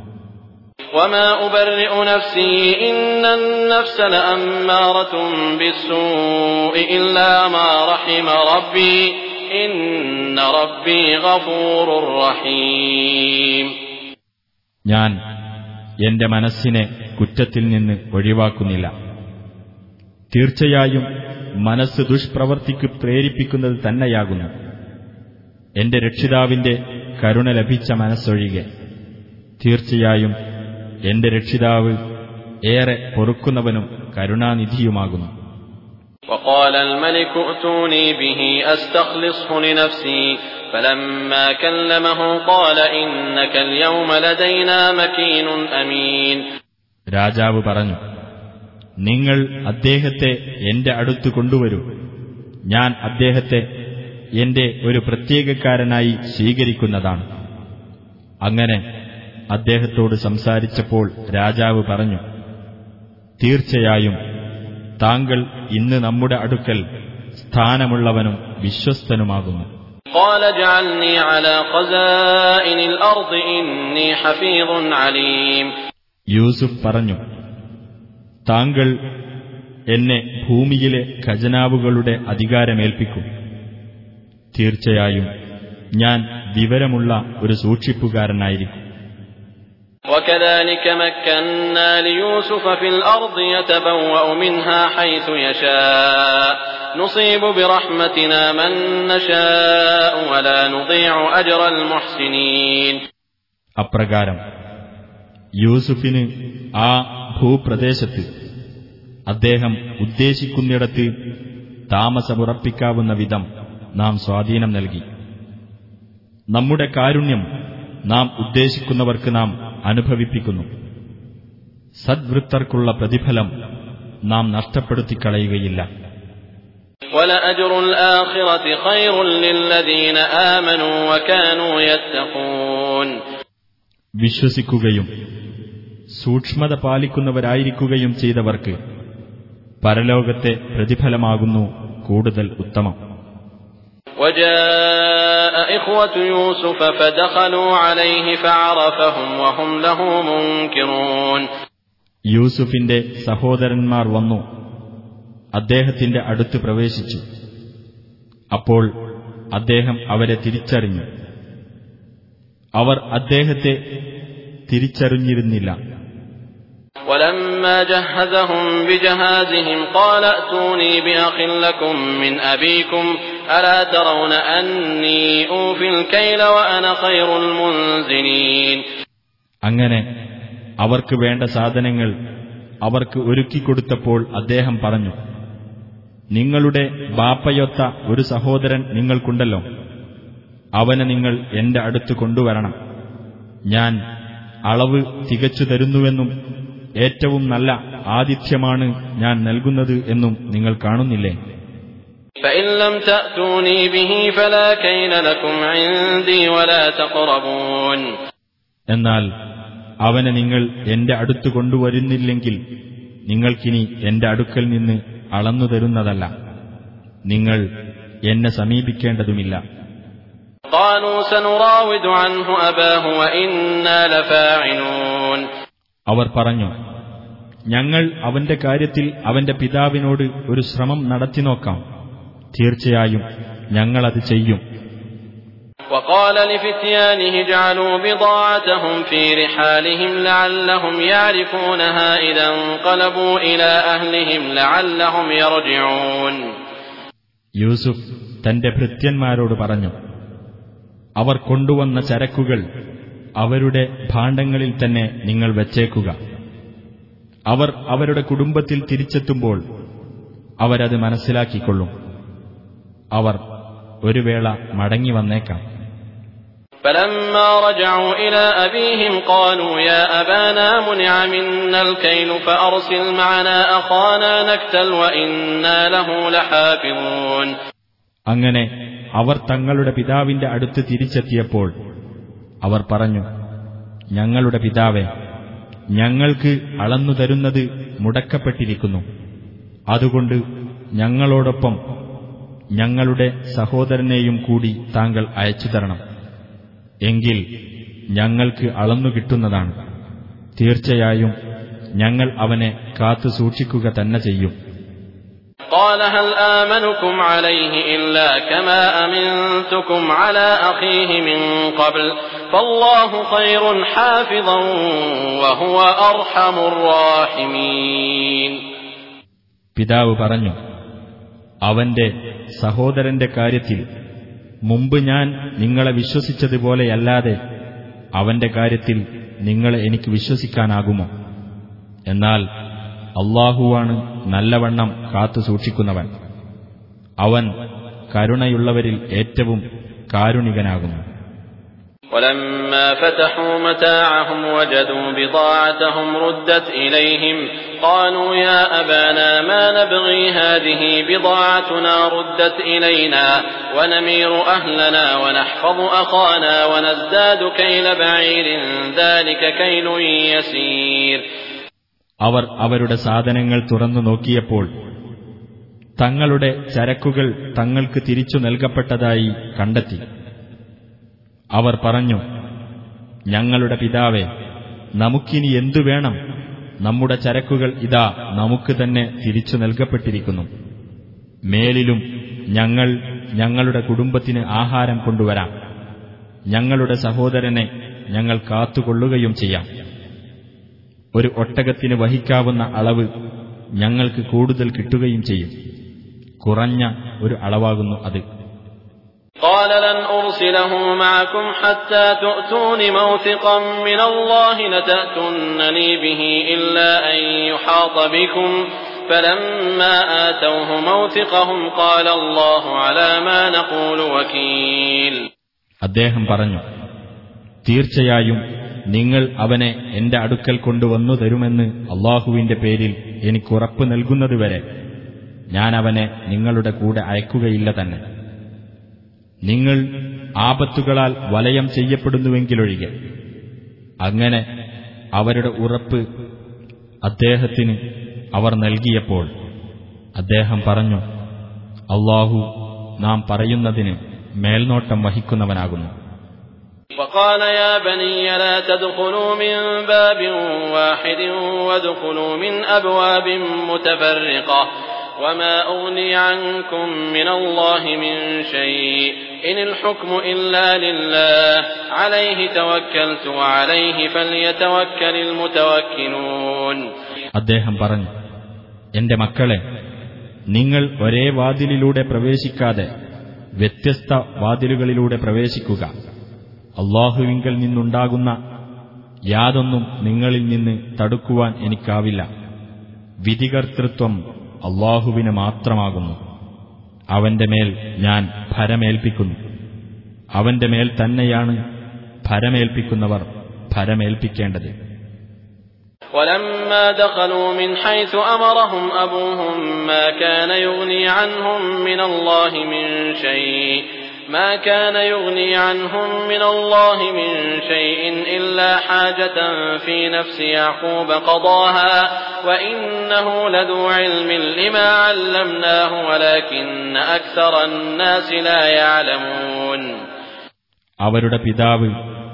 ഞാൻ എന്റെ മനസ്സിനെ കുറ്റത്തിൽ നിന്ന് ഒഴിവാക്കുന്നില്ല. തീർച്ചയായും മനസ്സ് ദുഷ്പ്രവർത്തിക്ക് പ്രേരിപ്പിക്കുന്നത് തന്നെയാകുന്നു. എന്റെ രക്ഷിതാവിന്റെ കരുണ ലഭിച്ച മനസ്സൊഴികെ. തീർച്ചയായും എന്റെ രക്ഷിതാവ് ഏറെ പൊറുക്കുന്നവനും കരുണാനിധിയുമാകുന്നു. وقال الملك ائتوني به أستخلصه لنفسي فلما كلمه قال إنك اليوم لدينا مكين أمين രാജാവ് പറഞ്ഞു നിങ്ങൾ അദ്ദേഹത്തെ എന്റെ അടുത്ത് കൊണ്ടുവരൂ ഞാൻ അദ്ദേഹത്തെ എന്റെ ഒരു പ്രത്യേകക്കാരനായി സ്വീകരിക്കുന്നതാണ് അങ്ങനെ അദ്ദേഹത്തോട് സംസാരിച്ചപ്പോൾ രാജാവ് പറഞ്ഞു തീർച്ചയായും താങ്കൾ ഇന്ന് നമ്മുടെ അടുക്കൽ സ്ഥാനമുള്ളവനും വിശ്വസ്തനുമാകുന്നു. യൂസുഫ് പറഞ്ഞു താങ്കൾ എന്നെ ഭൂമിയിലെ ഖജനാവുകളുടെ അധികാരമേൽപ്പിക്കും. തീർച്ചയായും ഞാൻ വിവരമുള്ള ഒരു സൂക്ഷിപ്പുകാരനായിരിക്കും. وكذلك مكنا ليوسف في الأرض يتبوأ منها حيث يشاء نصيب برحمتنا من نشاء ولا نضيع أجر المحسنين അപ്രകാരം യൂസുഫിന് ആ ഭൂപ്രദേശത്ത് അദ്ദേഹം ഉദ്ദേശിക്കുന്നിടത്ത് താമസമുറപ്പിക്കാവുന്ന വിധം നാം സ്വാധീനം നൽകി നമ്മുടെ കാരുണ്യം നാം ഉദ്ദേശിക്കുന്നവർക്ക് നാം അനുഭവിപ്പിക്കുന്നു. സദ്വൃത്തർക്കുള്ള പ്രതിഫലം നാം നഷ്ടപ്പെടുത്തിക്കളയുകയില്ല. വിശ്വസിക്കുകയും സൂക്ഷ്മത പാലിക്കുന്നവരായിരിക്കുകയും ചെയ്തവർക്ക് പരലോകത്തെ പ്രതിഫലമാകുന്നു കൂടുതൽ ഉത്തമം. وجاء إخوة يوسف فدخلوا عليه فعرفهم وهم له منكرون യൂസുഫിന്റെ സഹോദരന്മാർ വന്നു അദ്ദേഹത്തിന്റെ അടുത്ത് പ്രവേശിച്ചു അപ്പോൾ അദ്ദേഹം അവരെ തിരിച്ചറിഞ്ഞു അവർ അദ്ദേഹത്തെ തിരിച്ചറിഞ്ഞിരുന്നില്ല ولما جهزهم بجهازهم قال ائتوني بأخ لكم من أبيكم ألا ترون أني أوفي الكيل وأنا خير المنزلين അങ്ങനെ അവർക്ക് വേണ്ട സാധനങ്ങൾ അവർക്ക് ഒരുക്കിക്കൊടുത്തപ്പോൾ അദ്ദേഹം പറഞ്ഞു നിങ്ങളുടെ ബാപ്പയൊത്ത ഒരു സഹോദരൻ നിങ്ങൾക്കുണ്ടല്ലോ അവനെ നിങ്ങൾ എന്റെ അടുത്ത് കൊണ്ടുവരണം ഞാൻ അളവ് തികച്ചു തരുന്നുവെന്നും ഏറ്റവും നല്ല ആതിഥ്യമാണ് ഞാൻ നൽകുന്നത് എന്നും നിങ്ങൾ കാണുന്നില്ലേ فإن لم تأتوني به فلا كيل لكم عندي ولا تقربون എന്നാൽ അവനെ നിങ്ങൾ എന്റെ അടുത്ത് കൊണ്ടുവരുന്നില്ലെങ്കിൽ നിങ്ങൾക്കിനി എന്റെ അടുക്കൽ നിന്ന് അളന്നു തരുന്നതല്ല നിങ്ങൾ എന്നെ സമീപിക്കേണ്ടതുമില്ല قالوا سنراود عنه أباه وإنا لفاعلون അവർ പറഞ്ഞു ഞങ്ങൾ അവന്റെ കാര്യത്തിൽ അവന്റെ പിതാവിനോട് ഒരു ശ്രമം നടത്തി നോക്കാം തീർച്ചയായും ഞങ്ങളത് ചെയ്യും وقال لفتيانه اجعلوا بضاعتهم في رحالهم لعلهم يعرفونها إذا انقلبوا إلى أهلهم لعلهم يرجعون യൂസുഫ് തന്റെ ഭൃത്യന്മാരോട് പറഞ്ഞു അവർ കൊണ്ടുവന്ന ചരക്കുകൾ അവരുടെ ഭാണ്ഡങ്ങളിൽ തന്നെ നിങ്ങൾ വെച്ചേക്കുക അവർ അവരുടെ കുടുംബത്തിൽ തിരിച്ചെത്തുമ്പോൾ അവരത് മനസ്സിലാക്കിക്കൊള്ളും അവർ ഒരു വേള മടങ്ങി വന്നേക്കാം فلما رجعوا إلى أبيهم قالوا يا أبانا منع منا الكيل فأرسل معنا أخانا نكتل وإنا له لحافظون അങ്ങനെ അവർ തങ്ങളുടെ പിതാവിന്റെ അടുത്ത് തിരിച്ചെത്തിയപ്പോൾ അവർ പറഞ്ഞു ഞങ്ങളുടെ പിതാവെ ഞങ്ങൾക്ക് അളന്നു തരുന്നത് മുടക്കപ്പെട്ടിരിക്കുന്നു. അതുകൊണ്ട് ഞങ്ങളോടൊപ്പം ഞങ്ങളുടെ സഹോദരനെയും കൂടി താങ്കൾ അയച്ചു തരണം. എങ്കിൽ ഞങ്ങൾക്ക് അളന്നു കിട്ടുന്നതാണ്. തീർച്ചയായും ഞങ്ങൾ അവനെ കാത്തു സൂക്ഷിക്കുക തന്നെ ചെയ്യും. قال هل آمنكم عليه إلا كما أمنتكم على أخيه من قبل فالله خير حافظا وهو أرحم الراحمين പിതാവ് പറഞ്ഞു അവന്റെ സഹോദരന്റെ കാര്യത്തിൽ മുമ്പ് ഞാൻ നിങ്ങളെ വിശ്വസിച്ചതുപോലെയല്ലാതെ അവന്റെ കാര്യത്തിൽ നിങ്ങളെ എനിക്ക് വിശ്വസിക്കാനാകുമോ എന്നാൽ അള്ളാഹുവാണ് നല്ലവണ്ണം കാത്തു സൂക്ഷിക്കുന്നവൻ അവൻ കരുണയുള്ളവരിൽ ഏറ്റവും കാരുണികനാകുന്നു ولما فتحوا متاعهم وجدوا بضاعتهم ردت إليهم قالوا يا أبانا ما نبغي هذه بضاعتنا ردت إلينا ونمير أهلنا ونحفظ أخانا ونزداد كيل بعير ذلك كيل يسير അവർ അവരുടെ സാധനങ്ങൾ തുറന്നു നോക്കിയപ്പോൾ തങ്ങളുടെ ചരക്കുകൾ തങ്ങൾക്ക് തിരിച്ചു നൽകപ്പെട്ടതായി കണ്ടെത്തി. അവർ പറഞ്ഞു ഞങ്ങളുടെ പിതാവെ നമുക്കിനി എന്തു വേണം? നമ്മുടെ ചരക്കുകൾ ഇതാ നമുക്ക് തന്നെ തിരിച്ചു നൽകപ്പെട്ടിരിക്കുന്നു. മേലിലും ഞങ്ങൾ ഞങ്ങളുടെ കുടുംബത്തിന് ആഹാരം കൊണ്ടുവരാം. ഞങ്ങളുടെ സഹോദരനെ ഞങ്ങൾ കാത്തുകൊള്ളുകയും ചെയ്യാം. ഒരു ഒട്ടകത്തിന് വഹിക്കാവുന്ന അളവ് ഞങ്ങൾക്ക് കൂടുതൽ കിട്ടുകയും ചെയ്യും കുറഞ്ഞ ഒരു അളവാകുന്നു അത് قال لن أرسله معكم حتى تؤتون موثقا من الله لتأتونني به إلا أن يحاط بكم فلما آتوه موثقهم قال الله على ما نقول وكيل അദ്ദേഹം പറഞ്ഞു തീർച്ചയായും നിങ്ങൾ അവനെ എന്റെ അടുക്കൽ കൊണ്ടുവന്നു തരുമെന്ന് അള്ളാഹുവിന്റെ പേരിൽ എനിക്കുറപ്പ് നൽകുന്നതുവരെ ഞാൻ അവനെ നിങ്ങളുടെ കൂടെ അയക്കുകയില്ല തന്നെ. നിങ്ങൾ ആപത്തുകളാൽ വലയം ചെയ്യപ്പെടുന്നുവെങ്കിലൊഴികെ അങ്ങനെ അവരുടെ ഉറപ്പ് അദ്ദേഹത്തിന് അവർ നൽകിയപ്പോൾ അദ്ദേഹം പറഞ്ഞു അള്ളാഹു നാം പറയുന്നതിന് മേൽനോട്ടം വഹിക്കുന്നവനാകുന്നു. وقال يا بني لا تدخلوا من باب واحد وادخلوا من أبواب متفرقة وما أغني عنكم من الله من شيء إن الحكم إلا لله عليه توكلت وعليه فليتوكل المتوكلون അദ്ദേഹം പറഞ്ഞു എന്റെ മക്കളെ നിങ്ങൾ ഒരേ വാതിലിലൂടെ പ്രവേശിക്കാതെ വ്യത്യസ്ത വാതിലുകളിലൂടെ പ്രവേശിക്കുക അള്ളാഹുവിങ്കൽ നിന്നുണ്ടാകുന്ന യാതൊന്നും നിങ്ങളിൽ നിന്ന് തടുക്കുവാൻ എനിക്കാവില്ല വിധികർത്തൃത്വം അള്ളാഹുവിന് മാത്രമാകുന്നു അവന്റെ മേൽ ഞാൻ ഭരമേൽപ്പിക്കുന്നു അവന്റെ മേൽ തന്നെയാണ് ഭരമേൽപ്പിക്കുന്നവർ ഭരമേൽപ്പിക്കേണ്ടത് ولما دخلوا من حيث أمرهم أبوهم ما كان يغني عنهم من الله من شيء ما كان يغني عنهم من الله من شيء إلا حاجة في نفس يعقوب قضاها وإنه لذو علم لما علمناه ولكن أكثر الناس لا يعلمون അവരുടെ പിതാവ്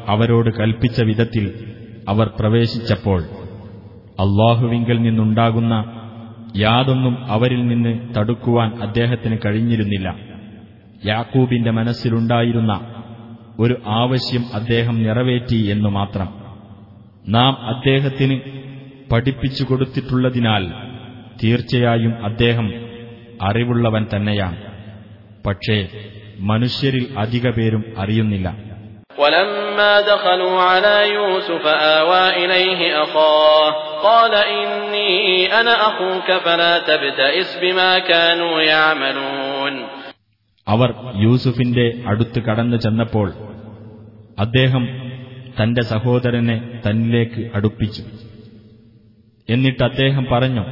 അവരോട് കൽപ്പിച്ച വിധത്തിൽ അവർ പ്രവേശിച്ചപ്പോൾ അള്ളാഹുവിങ്കൽ നിന്നുണ്ടാകുന്ന യാതൊന്നും അവരിൽ നിന്ന് തടുക്കുവാൻ അദ്ദേഹത്തിന് കഴിഞ്ഞിരുന്നില്ല യാക്കൂബിന്റെ മനസ്സിലുണ്ടായിരുന്ന ഒരു ആവശ്യം അദ്ദേഹം നിറവേറ്റി എന്നു മാത്രം നാം അദ്ദേഹത്തിന് പഠിപ്പിച്ചു കൊടുത്തിട്ടുള്ളതിനാൽ തീർച്ചയായും അദ്ദേഹം അറിവുള്ളവൻ തന്നെയാണ് പക്ഷേ മനുഷ്യരിൽ അധിക പേരും അറിയുന്നില്ല ولما دخلوا على يوسف آوى إليه أخاه قال إني أنا أخوك فلا تبتئس بما كانوا يعملون അവർ യൂസുഫിന്റെ അടുത്ത് കടന്നു ചെന്നപ്പോൾ അദ്ദേഹം തന്റെ സഹോദരനെ തന്നിലേക്ക് അടുപ്പിച്ചു എന്നിട്ട് അദ്ദേഹം പറഞ്ഞു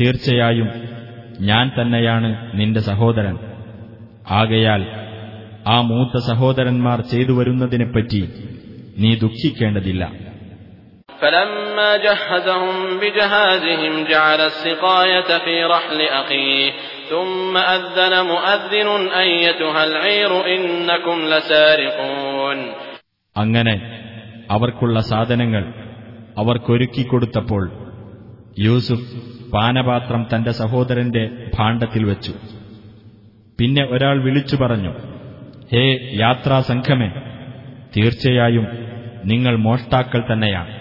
തീർച്ചയായും ഞാൻ തന്നെയാണ് നിന്റെ സഹോദരൻ ആകയാൽ ആ മൂത്ത സഹോദരന്മാർ ചെയ്തു വരുന്നതിനെപ്പറ്റി നീ ദുഃഖിക്കേണ്ടതില്ല فلما جهزهم بجهازهم جعل السقاية في رحل أخيه ثم أذن مؤذن أيتها العير إنكم لسارقون അങ്ങനെ അവർക്കുള്ള സാധനങ്ങൾ അവർക്കൊരുക്കിക്കൊടുത്തപ്പോൾ യൂസുഫ് പാനപാത്രം തന്റെ സഹോദരന്റെ ഭാണ്ഡത്തിൽ വെച്ചു പിന്നെ ഒരാൾ വിളിച്ചു പറഞ്ഞു ഹേ യാത്രാസംഘമേ തീർച്ചയായും നിങ്ങൾ മോഷ്ടാക്കൾ തന്നെയാണ്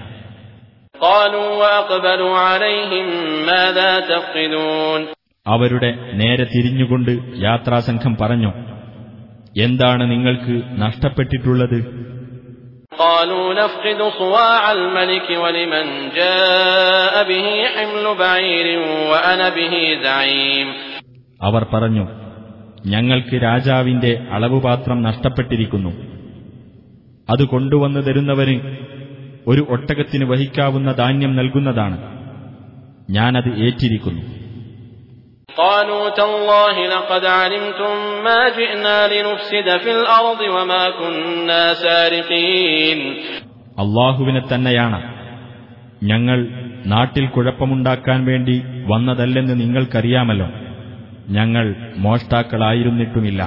قالوا وأقبلوا عليهم ماذا تفقدون അവരുടെ നേരെ തിരിഞ്ഞുകൊണ്ട് യാത്രാസംഘം പറഞ്ഞു എന്താണ് നിങ്ങൾക്ക് നഷ്ടപ്പെട്ടിട്ടുള്ളത് قالوا نفقد صواع الملك ولمن جاء به حمل بعير وأنا به زعيم അവർ പറഞ്ഞു ഞങ്ങൾക്ക് രാജാവിന്റെ അളവുപാത്രം നഷ്ടപ്പെട്ടിരിക്കുന്നു അത് കൊണ്ടുവന്നു തരുന്നവന് ഒരു ഒട്ടകത്തിന് വഹിക്കാവുന്ന ധാന്യം നൽകുന്നതാണ് ഞാനത് ഏറ്റിരിക്കുന്നു قالوا تالله لقد علمتم ما جئنا لنفسد في الأرض وما كنا سارقين അള്ളാഹുവിനെ തന്നെയാണ് ഞങ്ങൾ നാട്ടിൽ കുഴപ്പമുണ്ടാക്കാൻ വേണ്ടി വന്നതല്ലെന്ന് നിങ്ങൾക്കറിയാമല്ലോ ഞങ്ങൾ മോഷ്ടാക്കളായിരുന്നിട്ടുമില്ല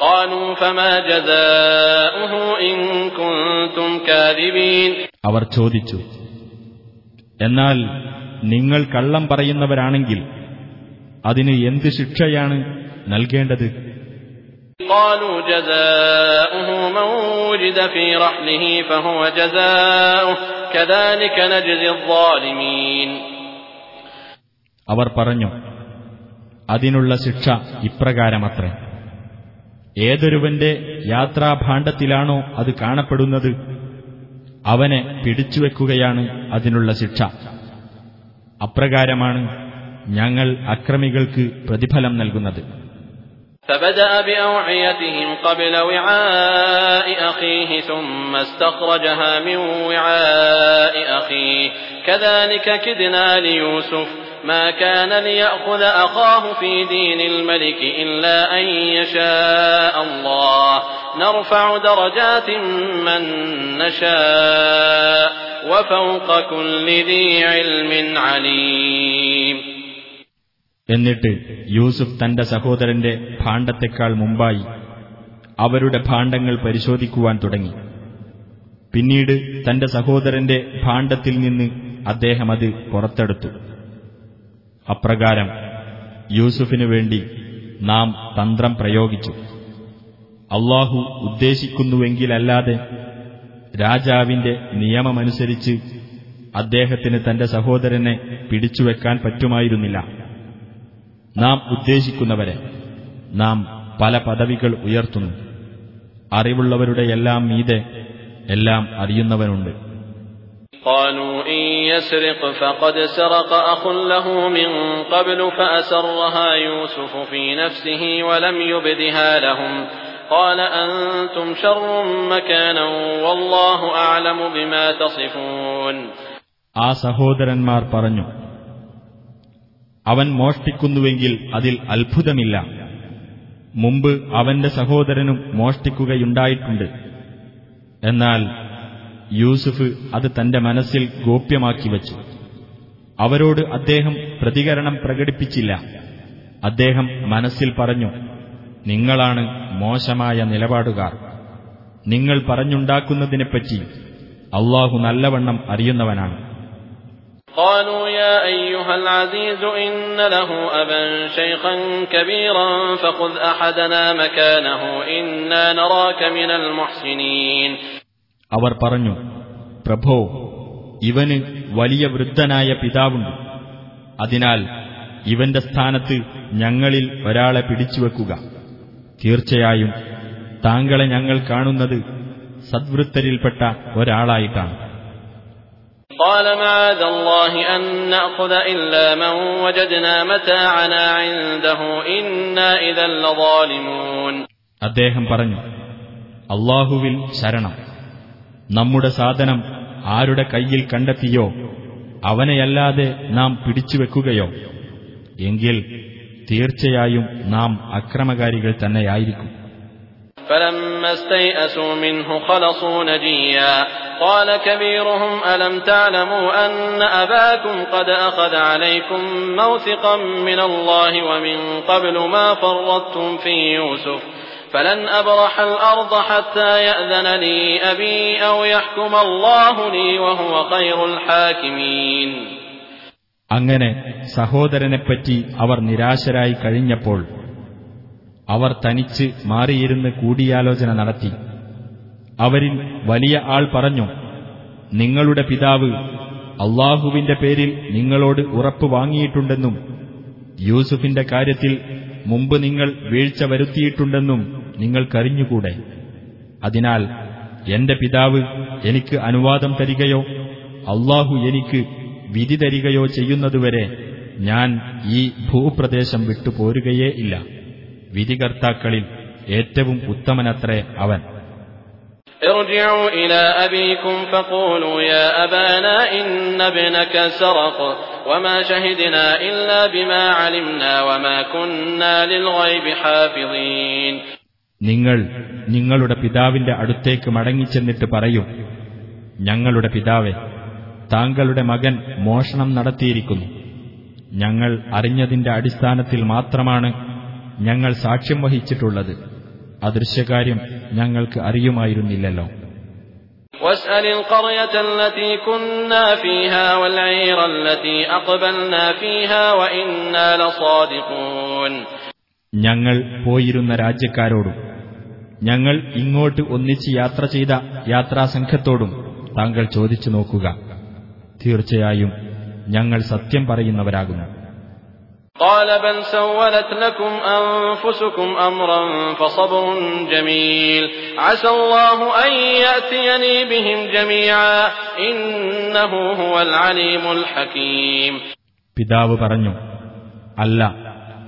قالوا فما جزاؤه إن كنتم كاذبين അവർ ചോദിച്ചു എന്നാൽ നിങ്ങൾ കള്ളം പറയുന്നവരാണെങ്കിൽ അതിന് എന്ത് ശിക്ഷയാണ് നൽകേണ്ടത് قالوا جزاؤه من وجد في رحله فهو جزاؤه كذلك نجزي الظالمين അവർ പറഞ്ഞു അതിനുള്ള ശിക്ഷ ഇപ്രകാരമത്രേ ഏതൊരുവന്റെ യാത്രാഭാണ്ഡത്തിലാണോ അത് കാണപ്പെടുന്നത് അവനെ പിടിച്ചുവെക്കുകയാണ് അതിനുള്ള ശിക്ഷ അപ്രകാരമാണ് ഞങ്ങൾ അക്രമികൾക്ക് പ്രതിഫലം നൽകുന്നത് فبدأ بأوعيتهم قبل وعاء أخيه ثم استخرجها من وعاء أخيه كذلك كدنا ليوسف ما كان ليأخذ أخاه في دين الملك إلا أن يشاء الله نرفع درجات من نشاء وفوق كل ذي علم عليم എന്നിട്ട് യൂസുഫ് തന്റെ സഹോദരന്റെ ഭാണ്ഡത്തെക്കാൾ മുമ്പായി അവരുടെ ഭാണ്ഡങ്ങൾ പരിശോധിക്കുവാൻ തുടങ്ങി. പിന്നീട് തന്റെ സഹോദരന്റെ ഭാണ്ഡത്തിൽ നിന്ന് അദ്ദേഹം അത് പുറത്തെടുത്തു. അപ്രകാരം യൂസുഫിനു വേണ്ടി നാം തന്ത്രം പ്രയോഗിച്ചു. അള്ളാഹു ഉദ്ദേശിക്കുന്നുവെങ്കിലല്ലാതെ രാജാവിന്റെ നിയമമനുസരിച്ച് അദ്ദേഹത്തിന് തന്റെ സഹോദരനെ പിടിച്ചുവെക്കാൻ പറ്റുമായിരുന്നില്ല. നാം ഉദ്ദേശിക്കുന്നവരെ നാം പല പദവികൾ ഉയർത്തുന്നു അറിവുള്ളവരുടെ എല്ലാം മീതെ എല്ലാം അറിയുന്നവനുണ്ട് قالوا إن يسرق فقد سرق أخ له من قبل فأسرها يوسف في نفسه ولم يبدها لهم قال أنتم شر مكانا والله أعلم بما تصفون ആ സഹോദരന്മാർ പറഞ്ഞു അവൻ മോഷ്ടിക്കുന്നുവെങ്കിൽ അതിൽ അത്ഭുതമില്ല. മുമ്പ് അവന്റെ സഹോദരനും മോഷ്ടിക്കുകയുണ്ടായിട്ടുണ്ട്. എന്നാൽ യൂസുഫ് അത് തന്റെ മനസ്സിൽ ഗോപ്യമാക്കി വച്ചു. അവരോട് അദ്ദേഹം പ്രതികരണം പ്രകടിപ്പിച്ചില്ല. അദ്ദേഹം മനസ്സിൽ പറഞ്ഞു നിങ്ങളാണ് മോശമായ നിലപാടുകാർ. നിങ്ങൾ പറഞ്ഞുണ്ടാക്കുന്നതിനെപ്പറ്റി അള്ളാഹു നല്ലവണ്ണം അറിയുന്നവനാണ്. قالوا يا أيها العزيز إن له أبا شيخا كبيرا فخذ أحدنا مكانه إنا نراك من المحسنين അവർ പറഞ്ഞു പ്രഭോ ഇവന് വലിയ വൃദ്ധനായ പിതാവുണ്ട് അതിനാൽ ഇവന്റെ സ്ഥാനത്ത് ഞങ്ങളിൽ ഒരാളെ പിടിച്ചുവെക്കുക തീർച്ചയായും താങ്കളെ ഞങ്ങൾ കാണുന്നത് സദ്വൃത്തരിൽപ്പെട്ട ഒരാളായിട്ടാണ് قال معاذ الله أن نأخذ إلا من وجدنا متاعنا عنده إنا إذا لظالمون അദ്ദേഹം പറഞ്ഞു അള്ളാഹുവിൽ ശരണം നമ്മുടെ സാധനം ആരുടെ കയ്യിൽ കണ്ടെത്തിയോ അവനെയല്ലാതെ നാം പിടിച്ചുവെക്കുകയോ എങ്കിൽ തീർച്ചയായും നാം അക്രമകാരികൾ തന്നെയായിരിക്കും فلما استيئسوا منه خلصوا نجيا قال كبيرهم ألم تعلموا أن أباكم قد أخذ عليكم موثقا من الله ومن قبل ما فرطتم في يوسف فلن أبرح الأرض حتى يأذن لي أبي أو يحكم الله لي وهو خير الحاكمين അങ്ങനെ സഹോദരനെപ്പറ്റി അവർ നിരാശരായി കഴിഞ്ഞപ്പോൾ അവർ തനിച്ച് മാറിയിരുന്ന് കൂടിയാലോചന നടത്തി. അവരിൽ വലിയ ആൾ പറഞ്ഞു നിങ്ങളുടെ പിതാവ് അള്ളാഹുവിന്റെ പേരിൽ നിങ്ങളോട് ഉറപ്പ് വാങ്ങിയിട്ടുണ്ടെന്നും യൂസുഫിന്റെ കാര്യത്തിൽ മുമ്പ് നിങ്ങൾ വീഴ്ച വരുത്തിയിട്ടുണ്ടെന്നും നിങ്ങൾക്കറിഞ്ഞുകൂടെ അതിനാൽ എന്റെ പിതാവ് എനിക്ക് അനുവാദം തരികയോ അള്ളാഹു എനിക്ക് വിധി തരികയോ ചെയ്യുന്നതുവരെ ഞാൻ ഈ ഭൂപ്രദേശം വിട്ടുപോരുകയേ ഇല്ല. വിധികർത്താക്കളിൽ ഏറ്റവും ഉത്തമനത്രേ അവൻ ارجعوا إلى أبيكم فقولوا يا أبانا إن ابنك سرق وما شهدنا إلا بما علمنا وما كنا للغيب حافظين നിങ്ങൾ നിങ്ങളുടെ പിതാവിന്റെ അടുത്തേക്ക് മടങ്ങിച്ചെന്നിട്ട് പറയും ഞങ്ങളുടെ പിതാവെ താങ്കളുടെ മകൻ മോഷണം നടത്തിയിരിക്കുന്നു ഞങ്ങൾ അറിഞ്ഞതിന്റെ അടിസ്ഥാനത്തിൽ മാത്രമാണ് ഞങ്ങൾ സാക്ഷ്യം വഹിച്ചിട്ടുള്ളത് അദൃശ്യകാര്യം ഞങ്ങൾക്ക് അറിയുമായിരുന്നില്ലല്ലോ واسأل القرية التي كنا فيها والعير التي أقبلنا فيها وإنا لصادقون ഞങ്ങൾ പോയിരുന്ന രാജ്യക്കാരോടും ഞങ്ങൾ ഇങ്ങോട്ട് ഒന്നിച്ച് യാത്ര ചെയ്ത യാത്രാസംഘത്തോടും താങ്കൾ ചോദിച്ചു നോക്കുക തീർച്ചയായും ഞങ്ങൾ സത്യം പറയുന്നവരാകുന്നു قال بل سولت لكم أنفسكم أمرا فصبر جميل عسى الله أن يأتيني بهم جميعا إنه هو العليم الحكيم പിതാവ് പറഞ്ഞു അല്ല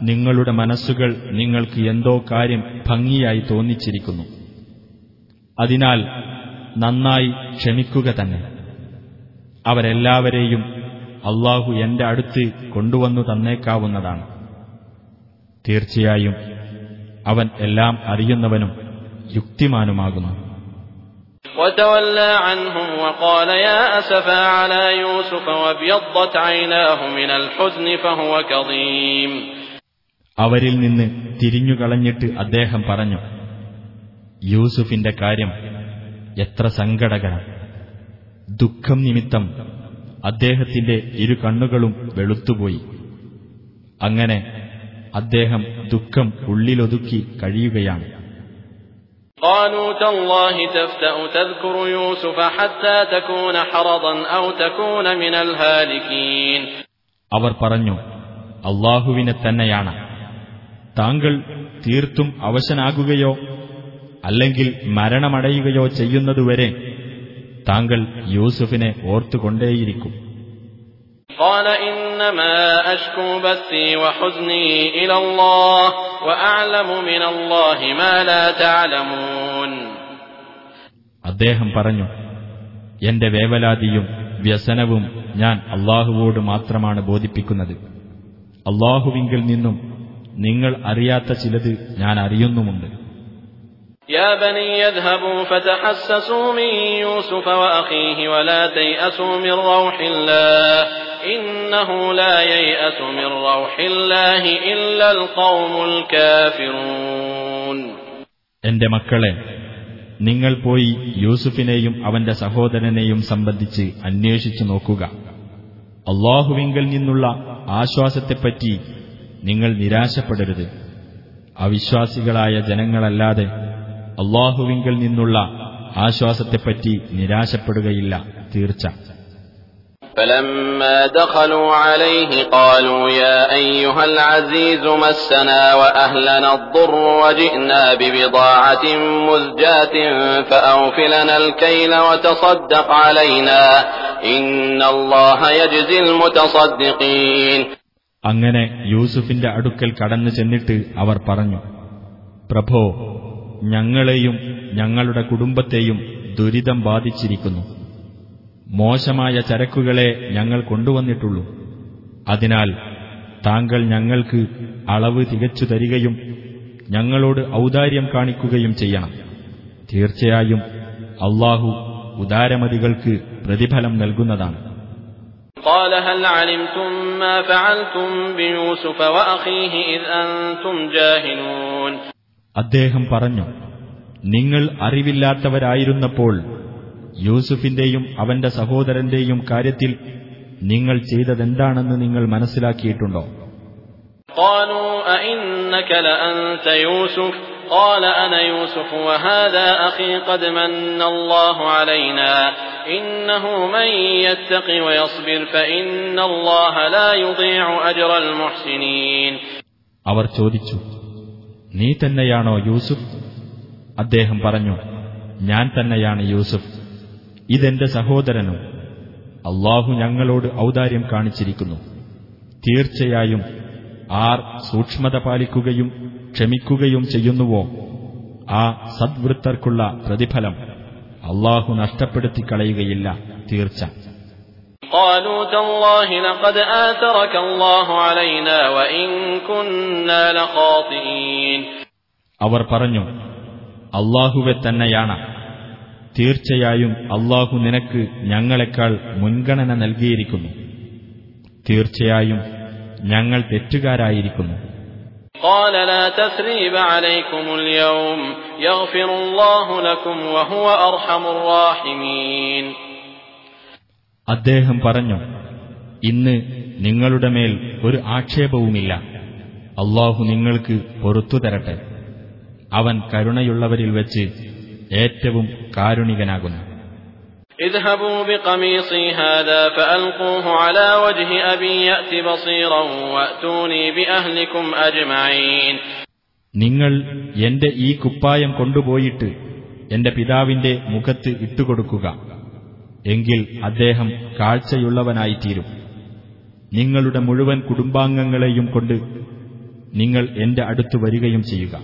നിങ്ങളുടെ മനസ്സുകൾ നിങ്ങൾക്ക് എന്തോ കാര്യം ഭംഗിയായി തോന്നിച്ചിരിക്കുന്നു അതിനാൽ നന്നായി ക്ഷമിക്കുക തന്നെ അവരെല്ലാവരെയും അള്ളാഹു എന്റെ അടുത്ത് കൊണ്ടുവന്നു തന്നേക്കാവുന്നതാണ് തീർച്ചയായും അവൻ എല്ലാം അറിയുന്നവനും യുക്തിമാനുമാകുന്നു وتولى عنهم وقال يا أسفا على يوسف وابيضت عيناه من الحزن فهو كظيم അവരിൽ നിന്ന് തിരിഞ്ഞുകളഞ്ഞിട്ട് അദ്ദേഹം പറഞ്ഞു യൂസുഫിന്റെ കാര്യം എത്ര സങ്കടകരം ദുഃഖം നിമിത്തം അദ്ദേഹത്തിന്റെ ഇരു കണ്ണുകളും വെളുത്തുപോയി അങ്ങനെ അദ്ദേഹം ദുഃഖം ഉള്ളിലൊതുക്കി കഴിയുകയാണ് قالوا تالله تفتأ تذكر يوسف حتى تكون حرضا أو تكون من الهالكين അവർ പറഞ്ഞു അള്ളാഹുവിനെ തന്നെയാണ് താങ്കൾ തീർത്തും അവശനാകുകയോ അല്ലെങ്കിൽ മരണമടയുകയോ ചെയ്യുന്നതുവരെ താങ്കൾ യൂസുഫിനെ ഓർത്തുകൊണ്ടേയിരിക്കും قال إنما أشكو بثي وحزني إلى الله وأعلم من الله ما لا تعلمون അദ്ദേഹം പറഞ്ഞു എന്റെ വേവലാതിയും വ്യസനവും ഞാൻ അള്ളാഹുവോട് മാത്രമാണ് ബോധിപ്പിക്കുന്നത് അള്ളാഹുവിങ്കിൽ നിന്നും നിങ്ങൾ അറിയാത്ത ചിലത് ഞാൻ അറിയുന്നുമുണ്ട് يا بني يذهبوا فتحسسوا من يوسف وأخيه ولا تيأسوا من روح الله إنه لا ييأس من روح الله إلا القوم الكافرون എന്റെ മക്കളെ നിങ്ങൾ പോയി യൂസുഫിനെയും അവന്റെ സഹോദരനെയും സംബന്ധിച്ച് അന്വേഷിച്ചു നോക്കുക അള്ളാഹുവിങ്കൽ നിന്നുള്ള ആശ്വാസത്തെപ്പറ്റി നിങ്ങൾ നിരാശപ്പെടരുത് അവിശ്വാസികളായ ജനങ്ങളല്ലാതെ അള്ളാഹുവിങ്കൽ നിന്നുള്ള ആശ്വാസത്തെപ്പറ്റി നിരാശപ്പെടുകയില്ല തീർച്ച فلما دخلوا عليه قالوا يا أيها العزيز مسنا وأهلنا الضر وجئنا ببضاعة مزجاة فأوفلنا الكيل وتصدق علينا إن الله يجزي المتصدقين അങ്ങനെ യൂസുഫിന്റെ അടുക്കൽ കടന്നു ചെന്നിട്ട് അവർ പറഞ്ഞു പ്രഭോ ഞങ്ങളെയും ഞങ്ങളുടെ കുടുംബത്തെയും ദുരിതം ബാധിച്ചിരിക്കുന്നു മോശമായ ചരക്കുകളെ ഞങ്ങൾ കൊണ്ടുവന്നിട്ടുള്ളൂ അതിനാൽ താങ്കൾ ഞങ്ങൾക്ക് അളവ് തികച്ചു തരികയും ഞങ്ങളോട് ഔദാര്യം കാണിക്കുകയും ചെയ്യണം തീർച്ചയായും അള്ളാഹു ഉദാരമതികൾക്ക് പ്രതിഫലം നൽകുന്നതാണ് قال هل علمتم ما فعلتم بيوسف وأخيه إذ أنتم جاهلون അദ്ദേഹം പറഞ്ഞു നിങ്ങൾ അറിവില്ലാത്തവരായിരുന്നപ്പോൾ യൂസുഫിന്റെയും അവന്റെ സഹോദരന്റെയും കാര്യത്തിൽ നിങ്ങൾ ചെയ്തതെന്താണെന്ന് നിങ്ങൾ മനസ്സിലാക്കിയിട്ടുണ്ടോ قالوا أئنك لأنت يوسف قال أنا يوسف وهذا أخي قد من الله علينا إنه من يتق ويصبر فإن الله لا يضيع أجر المحسنين അവർ ചോദിച്ചു നീ തന്നെയാണോ യൂസുഫ്? അദ്ദേഹം പറഞ്ഞു ഞാൻ തന്നെയാണ് യൂസുഫ്. ഇതെന്റെ സഹോദരനും. അള്ളാഹു ഞങ്ങളോട് ഔദാര്യം കാണിച്ചിരിക്കുന്നു. തീർച്ചയായും ആർ സൂക്ഷ്മത പാലിക്കുകയും ക്ഷമിക്കുകയും ചെയ്യുന്നുവോ? ആ സദ്വൃത്തർക്കുള്ള പ്രതിഫലം അള്ളാഹു നഷ്ടപ്പെടുത്തി കളയുകയില്ല തീർച്ച. قالوا تالله لقد آثرك الله علينا وإن كنا لخاطئين അവർ പറഞ്ഞു അള്ളാഹുവെ തന്നെയാണ് തീർച്ചയായും അള്ളാഹു നിനക്ക് ഞങ്ങളെക്കാൾ മുൻഗണന നൽകിയിരിക്കുന്നു തീർച്ചയായും ഞങ്ങൾ തെറ്റുകാരായിരിക്കുന്നു قال لا تثريب عليكم اليوم يغفر الله لكم وهو أرحم الراحمين അദ്ദേഹം പറഞ്ഞു ഇന്ന് നിങ്ങളുടെ മേൽ ഒരു ആക്ഷേപവുമില്ല അള്ളാഹു നിങ്ങൾക്ക് പൊറത്തു തരട്ടെ അവൻ കരുണയുള്ളവരിൽ വെച്ച് ഏറ്റവും കാരുണികനാകുന്നു اذهبوا بقميصي هذا فألقوه على وجه أبي يأت بصيرا وأتوني بأهلكم أجمعين നിങ്ങൾ എന്റെ ഈ കുപ്പായം കൊണ്ടുപോയിട്ട് എന്റെ പിതാവിന്റെ മുഖത്ത് ഇട്ടുകൊടുക്കുക എങ്കിൽ അദ്ദേഹം കാഴ്ചയുള്ളവനായിത്തീരും. നിങ്ങളുടെ മുഴുവൻ കുടുംബാംഗങ്ങളെയും കൊണ്ട് നിങ്ങൾ എന്റെ അടുത്ത് വരികയും ചെയ്യുക.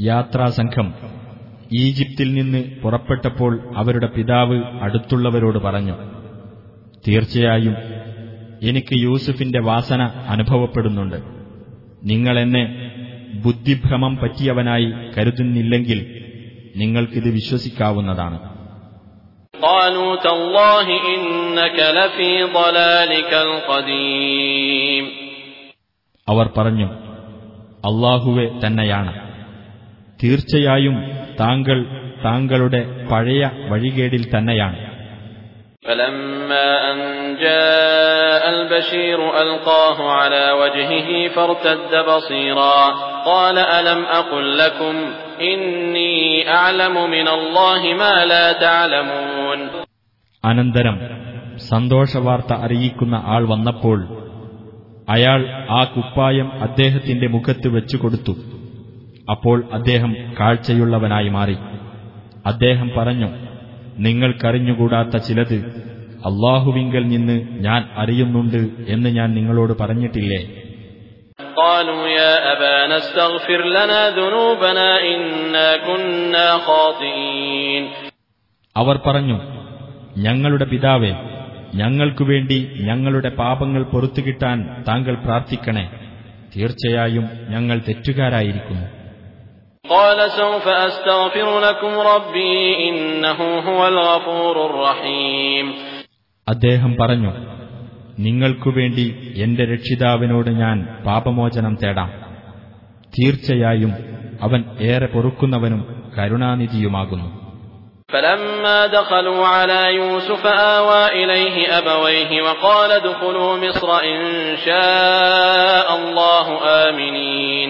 യാത്രാസംഘം ഈജിപ്തിൽ നിന്ന് പുറപ്പെട്ടപ്പോൾ അവരുടെ പിതാവ് അടുത്തുള്ളവരോട് പറഞ്ഞു തീർച്ചയായും എനിക്ക് യൂസുഫിന്റെ വാസന അനുഭവപ്പെടുന്നുണ്ട്. നിങ്ങളെന്നെ ബുദ്ധിഭ്രമം പറ്റിയവനായി കരുതുന്നില്ലെങ്കിൽ നിങ്ങൾക്കിത് വിശ്വസിക്കാവുന്നതാണ്. അവർ പറഞ്ഞു അള്ളാഹുവെ തന്നെയാണ്. തീർച്ചയായും താങ്കൾ താങ്കളുടെ പഴയ വഴികേടിൽ തന്നെയാണ്. فلما أن جاء البشير ألقاه على وجهه فارتد بصيرا قال ألم أقل لكم إني أعلم من الله ما لا تعلمون അനന്തരം സന്തോഷവാർത്ത അറിയിക്കുന്ന ആൾ വന്നപ്പോൾ അയാൾ ആ കുപ്പായം അദ്ദേഹത്തിന്റെ മുഖത്ത് വെച്ചുകൊടുത്തു അപ്പോൾ അദ്ദേഹം കാഴ്ചയുള്ളവനായി മാറി അദ്ദേഹം പറഞ്ഞു നിങ്ങൾക്കറിഞ്ഞുകൂടാത്ത ചിലത് അള്ളാഹുവിങ്കൽ നിന്ന് ഞാൻ അറിയുന്നുണ്ട് എന്ന് ഞാൻ നിങ്ങളോട് പറഞ്ഞിട്ടില്ലേ? അവർ പറഞ്ഞു ഞങ്ങളുടെ പിതാവേ ഞങ്ങൾക്കു വേണ്ടി ഞങ്ങളുടെ പാപങ്ങൾ പൊറത്തുകിട്ടാൻ താങ്കൾ പ്രാർത്ഥിക്കണേ. തീർച്ചയായും ഞങ്ങൾ തെറ്റുകാരായിരിക്കുന്നു. قال سوف أستغفر لكم ربي إنه هو الغفور الرحيم അദ്ദേഹം പറഞ്ഞു നിങ്ങൾക്കു വേണ്ടി എന്റെ രക്ഷിതാവിനോട് ഞാൻ പാപമോചനം തേടാം തീർച്ചയായും അവൻ ഏറെ പൊറുക്കുന്നവനും കരുണാനിധിയുമാകുന്നു فلما دخلوا على يوسف آوى إليه أبويه وقال ادخلوا مصر إن شاء الله آمنين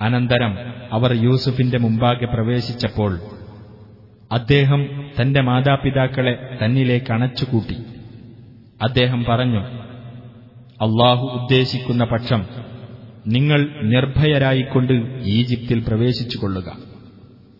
അനന്തരം അവർ യൂസുഫിന്റെ മുമ്പാകെ പ്രവേശിച്ചപ്പോൾ അദ്ദേഹം തന്റെ മാതാപിതാക്കളെ തന്നിലേക്ക് അണച്ചുകൂട്ടി. അദ്ദേഹം പറഞ്ഞു അള്ളാഹു ഉദ്ദേശിക്കുന്ന പക്ഷം നിങ്ങൾ നിർഭയരായിക്കൊണ്ട് ഈജിപ്തിൽ പ്രവേശിച്ചുകൊള്ളുക.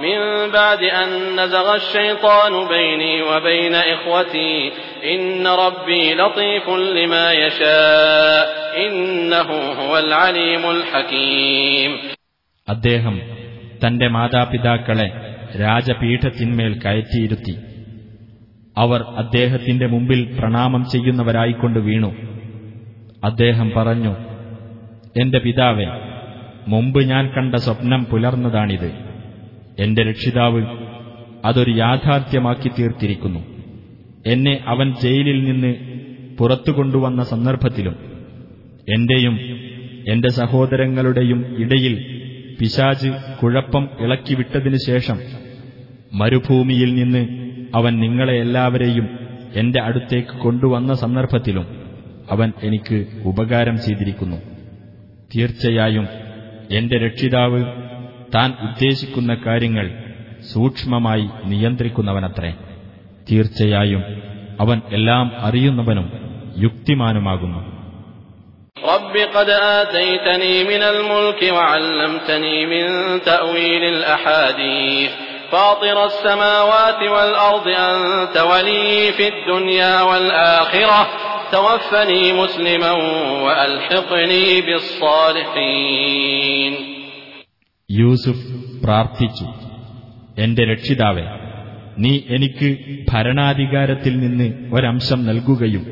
من بعد أن نزغ الشيطان بيني وبين إخوتي إن ربي لطيف لما يشاء إنه هو العليم الحكيم അദ്ദേഹം തന്റെ മാതാപിതാക്കളെ രാജപീഠത്തിന്മേൽ കയറ്റിയിരുത്തി അവർ അദ്ദേഹത്തിന്റെ മുമ്പിൽ പ്രണാമം ചെയ്യുന്നവരായിക്കൊണ്ട് വീണു അദ്ദേഹം പറഞ്ഞു എന്റെ പിതാവെ മുമ്പ് ഞാൻ കണ്ട സ്വപ്നം പുലർന്നതാണിത് എന്റെ രക്ഷിതാവ് അതൊരു യാഥാർത്ഥ്യമാക്കി തീർത്തിരിക്കുന്നു. എന്നെ അവൻ ജയിലിൽ നിന്ന് പുറത്തു കൊണ്ടുവന്ന സന്ദർഭത്തിലും എന്റെയും എന്റെ സഹോദരങ്ങളുടെയും ഇടയിൽ പിശാജ് കുഴപ്പം ഇളക്കിവിട്ടതിനു ശേഷം മരുഭൂമിയിൽ നിന്ന് അവൻ നിങ്ങളെ എല്ലാവരെയും എന്റെ അടുത്തേക്ക് കൊണ്ടുവന്ന സന്ദർഭത്തിലും അവൻ എനിക്ക് ഉപകാരം ചെയ്തിരിക്കുന്നു. തീർച്ചയായും എന്റെ രക്ഷിതാവ് താൻ ഉദ്ദേശിക്കുന്ന കാര്യങ്ങൾ സൂക്ഷ്മമായി നിയന്ത്രിക്കുന്നവനത്രേ തീർച്ചയായും അവൻ എല്ലാം അറിയുന്നവനും യുക്തിമാനുമാകുന്നു رب قد آتيتني من الملك وعلمتني من تأويل الأحاديث فاطر السماوات والأرض أنت ولي في الدنيا والآخرة توفني مسلما وألحقني بالصالحين യൂസുഫ് പ്രാർത്ഥിച്ചു എന്റെ രക്ഷിതാവെ നീ എനിക്ക് ഭരണാധികാരത്തിൽ നിന്ന് ഒരംശം നൽകുകയും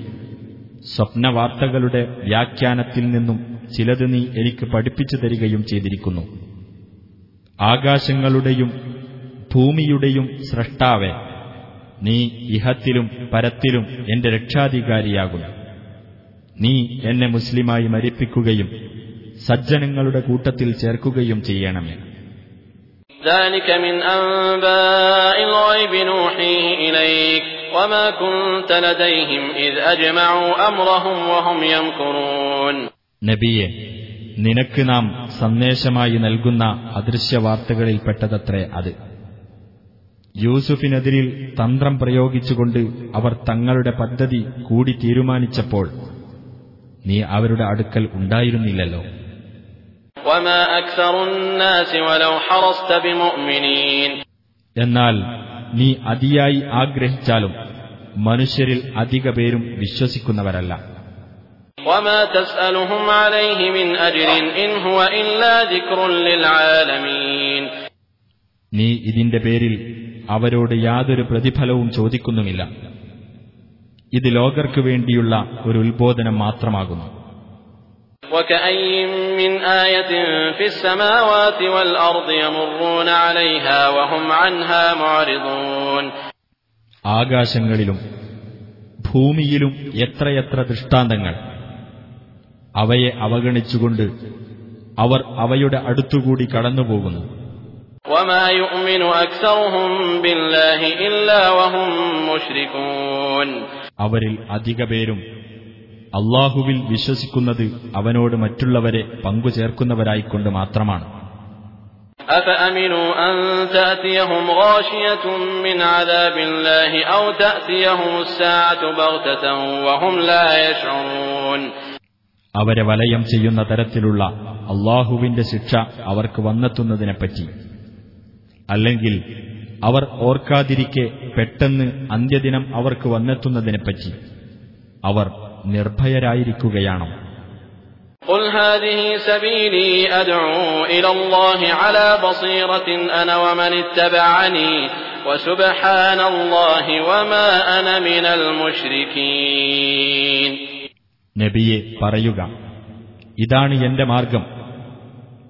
സ്വപ്നവാർത്തകളുടെ വ്യാഖ്യാനത്തിൽ നിന്നും ചിലത് നീ എനിക്ക് പഠിപ്പിച്ചു തരികയും ചെയ്തിരിക്കുന്നു. ആകാശങ്ങളുടെയും ഭൂമിയുടെയും സ്രഷ്ടാവെ നീ ഇഹത്തിലും പരത്തിലും എന്റെ രക്ഷാധികാരിയാകുന്നു. നീ എന്നെ മുസ്ലിമായി മരിപ്പിക്കുകയും സജ്ജനങ്ങളുടെ കൂട്ടത്തിൽ ചേർക്കുകയും ചെയ്യണമേ ذلك من أنباء الغيب نوحيه إليك وما كنت لديهم إذ أجمعوا أمرهم وهم يمكرون നബിയെ നിനക്ക് നാം സന്ദേശമായി നൽകുന്ന അദൃശ്യവാർത്തകളിൽപ്പെട്ടതത്രേ അത് യൂസുഫിനെതിരിൽ തന്ത്രം പ്രയോഗിച്ചുകൊണ്ട് അവർ തങ്ങളുടെ പദ്ധതി കൂടി തീരുമാനിച്ചപ്പോൾ നീ അവരുടെ അടുക്കൽ ഉണ്ടായിരുന്നില്ലല്ലോ എന്നാൽ നീ അതിയായി ആഗ്രഹിച്ചാലും മനുഷ്യരിൽ അധിക പേരും വിശ്വസിക്കുന്നവരല്ല. നീ ഇതിന്റെ പേരിൽ അവരോട് യാതൊരു പ്രതിഫലവും ചോദിക്കുന്നുമില്ല. ഇത് ലോകർക്കു വേണ്ടിയുള്ള ഒരു ഉത്ബോധനം മാത്രമാകുന്നു. وكأي من آية في السماوات والأرض يمرون عليها وهم عنها معرضون ആകാശങ്ങളിലും ഭൂമിയിലും എത്രയെത്ര ദൃഷ്ടാന്തങ്ങൾ അവയെ അവഗണിച്ചുകൊണ്ട് അവർ അവയുടെ അടുത്തുകൂടി കടന്നുപോകുന്നു وما يؤمن أكثرهم بالله إلا وهم مشركون അവരിൽ അധിക പേരും അള്ളാഹുവിൽ വിശ്വസിക്കുന്നത് അവനോട് മറ്റുള്ളവരെ പങ്കുചേർക്കുന്നവരായിക്കൊണ്ട് മാത്രമാണ് أفأمنوا أن تأتيهم غاشية من عذاب الله أو تأتيهم الساعة بغتة وهم لا يشعرون അവരെ വലയം ചെയ്യുന്ന തരത്തിലുള്ള അള്ളാഹുവിന്റെ ശിക്ഷ അവർക്ക് വന്നെത്തുന്നതിനെപ്പറ്റി അല്ലെങ്കിൽ അവർ ഓർക്കാതിരിക്കെ പെട്ടെന്ന് അന്ത്യദിനം അവർക്ക് വന്നെത്തുന്നതിനെപ്പറ്റി അവർ നിർഭയരായിരിക്കുകയാണോ قل هذه سبيلي أدعو إلى الله على بصيرة أنا ومن اتبعني وسبحان الله وما أنا من المشركين നബിയെ പറയുക ഇതാണ് എന്റെ മാർഗം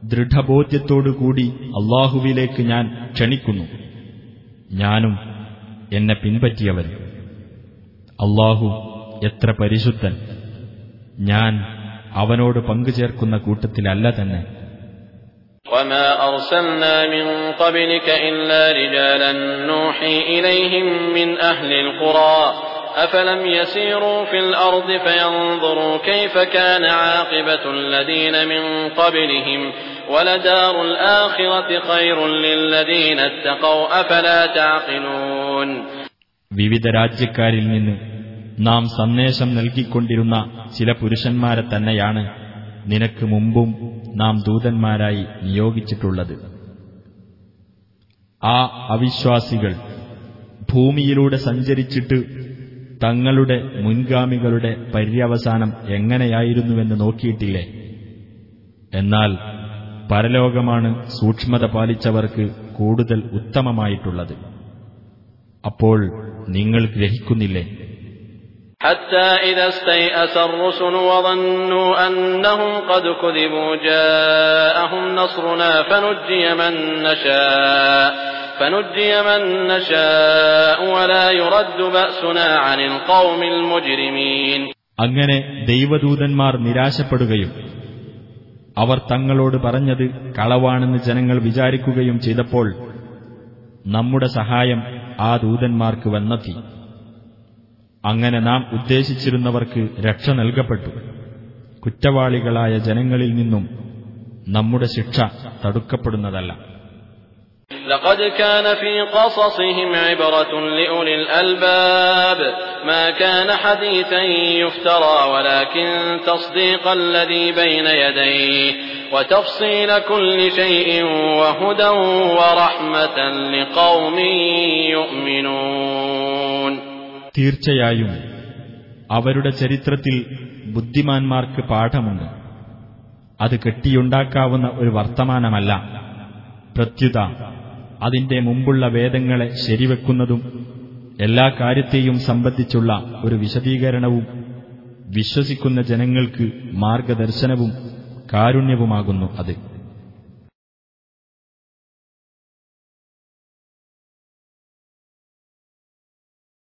ദൃഢബോധ്യത്തോടുകൂടി അള്ളാഹുവിലേക്ക് ഞാൻ ക്ഷണിക്കുന്നു ഞാനും എന്നെ പിൻപറ്റിയവരും അള്ളാഹു എത്ര പരിശുദ്ധൻ ഞാൻ അവനോട് പങ്കുചേർക്കുന്ന കൂട്ടത്തിലല്ല തന്നെ وما أرسلنا من قبلك إلا رجالا نوحي إليهم من أهل القرى أفلم يسيروا في الأرض فينظروا كيف كان عاقبة الذين من قبلهم ولدار الآخرة خير للذين اتقوا أفلا تعقلون വിവിധ രാജ്യക്കാരിൽ നിന്ന് നാം സന്ദേശം നൽകിക്കൊണ്ടിരുന്ന ചില പുരുഷന്മാരെ തന്നെയാണ് നിനക്ക് മുമ്പും നാം ദൂതന്മാരായി നിയോഗിച്ചിട്ടുള്ളത്. ആ അവിശ്വാസികൾ ഭൂമിയിലൂടെ സഞ്ചരിച്ചിട്ട് തങ്ങളുടെ മുൻഗാമികളുടെ പര്യവസാനം എങ്ങനെയായിരുന്നുവെന്ന് നോക്കിയിട്ടില്ലേ? എന്നാൽ പരലോകമാണ് സൂക്ഷ്മത പാലിച്ചവർക്ക് കൂടുതൽ ഉത്തമമായിട്ടുള്ളത്. അപ്പോൾ നിങ്ങൾ ഗ്രഹിക്കുന്നില്ലേ? حتى إذا استيأس الرسل وظنوا أنهم قد كذبوا جاءهم نصرنا فنجي من نشاء فنجي من نشاء ولا يرد بأسنا عن القوم المجرمين അങ്ങനെ ദൈവദൂതന്മാർ നിരാശപ്പെടുകയും അവർ തങ്ങളോട് പറഞ്ഞത് കളവാണെന്ന് ജനങ്ങൾ വിചാരിക്കുകയും ചെയ്തപ്പോൾ നമ്മുടെ സഹായം ആ ദൂതന്മാർക്ക് വന്നെത്തി അങ്ങനെ നാം ഉദ്ദേശിച്ചിരുന്നവർക്ക് രക്ഷ നൽകപ്പെട്ടു കുറ്റവാളികളായ ജനങ്ങളിൽ നിന്നും നമ്മുടെ ശിക്ഷ തടുക്കപ്പെടുന്നതല്ല لقد كان في قصصهم عبرة لأولي الألباب ما كان حديثا يفترى ولكن تصديق الذي بين يديه وتفصيل كل شيء وهدى ورحمة لقوم يؤمنون തീർച്ചയായും അവരുടെ ചരിത്രത്തിൽ ബുദ്ധിമാന്മാർക്ക് പാഠമുണ്ട്. അത് കെട്ടിയുണ്ടാക്കാവുന്ന ഒരു വർത്തമാനമല്ല. പ്രത്യുത അതിന്റെ മുമ്പുള്ള വേദങ്ങളെ ശരിവെക്കുന്നതും എല്ലാ കാര്യത്തെയും സംബന്ധിച്ചുള്ള ഒരു വിശദീകരണവും വിശ്വസിക്കുന്ന ജനങ്ങൾക്ക് മാർഗദർശനവും കാരുണ്യവുമാകുന്നു അത്.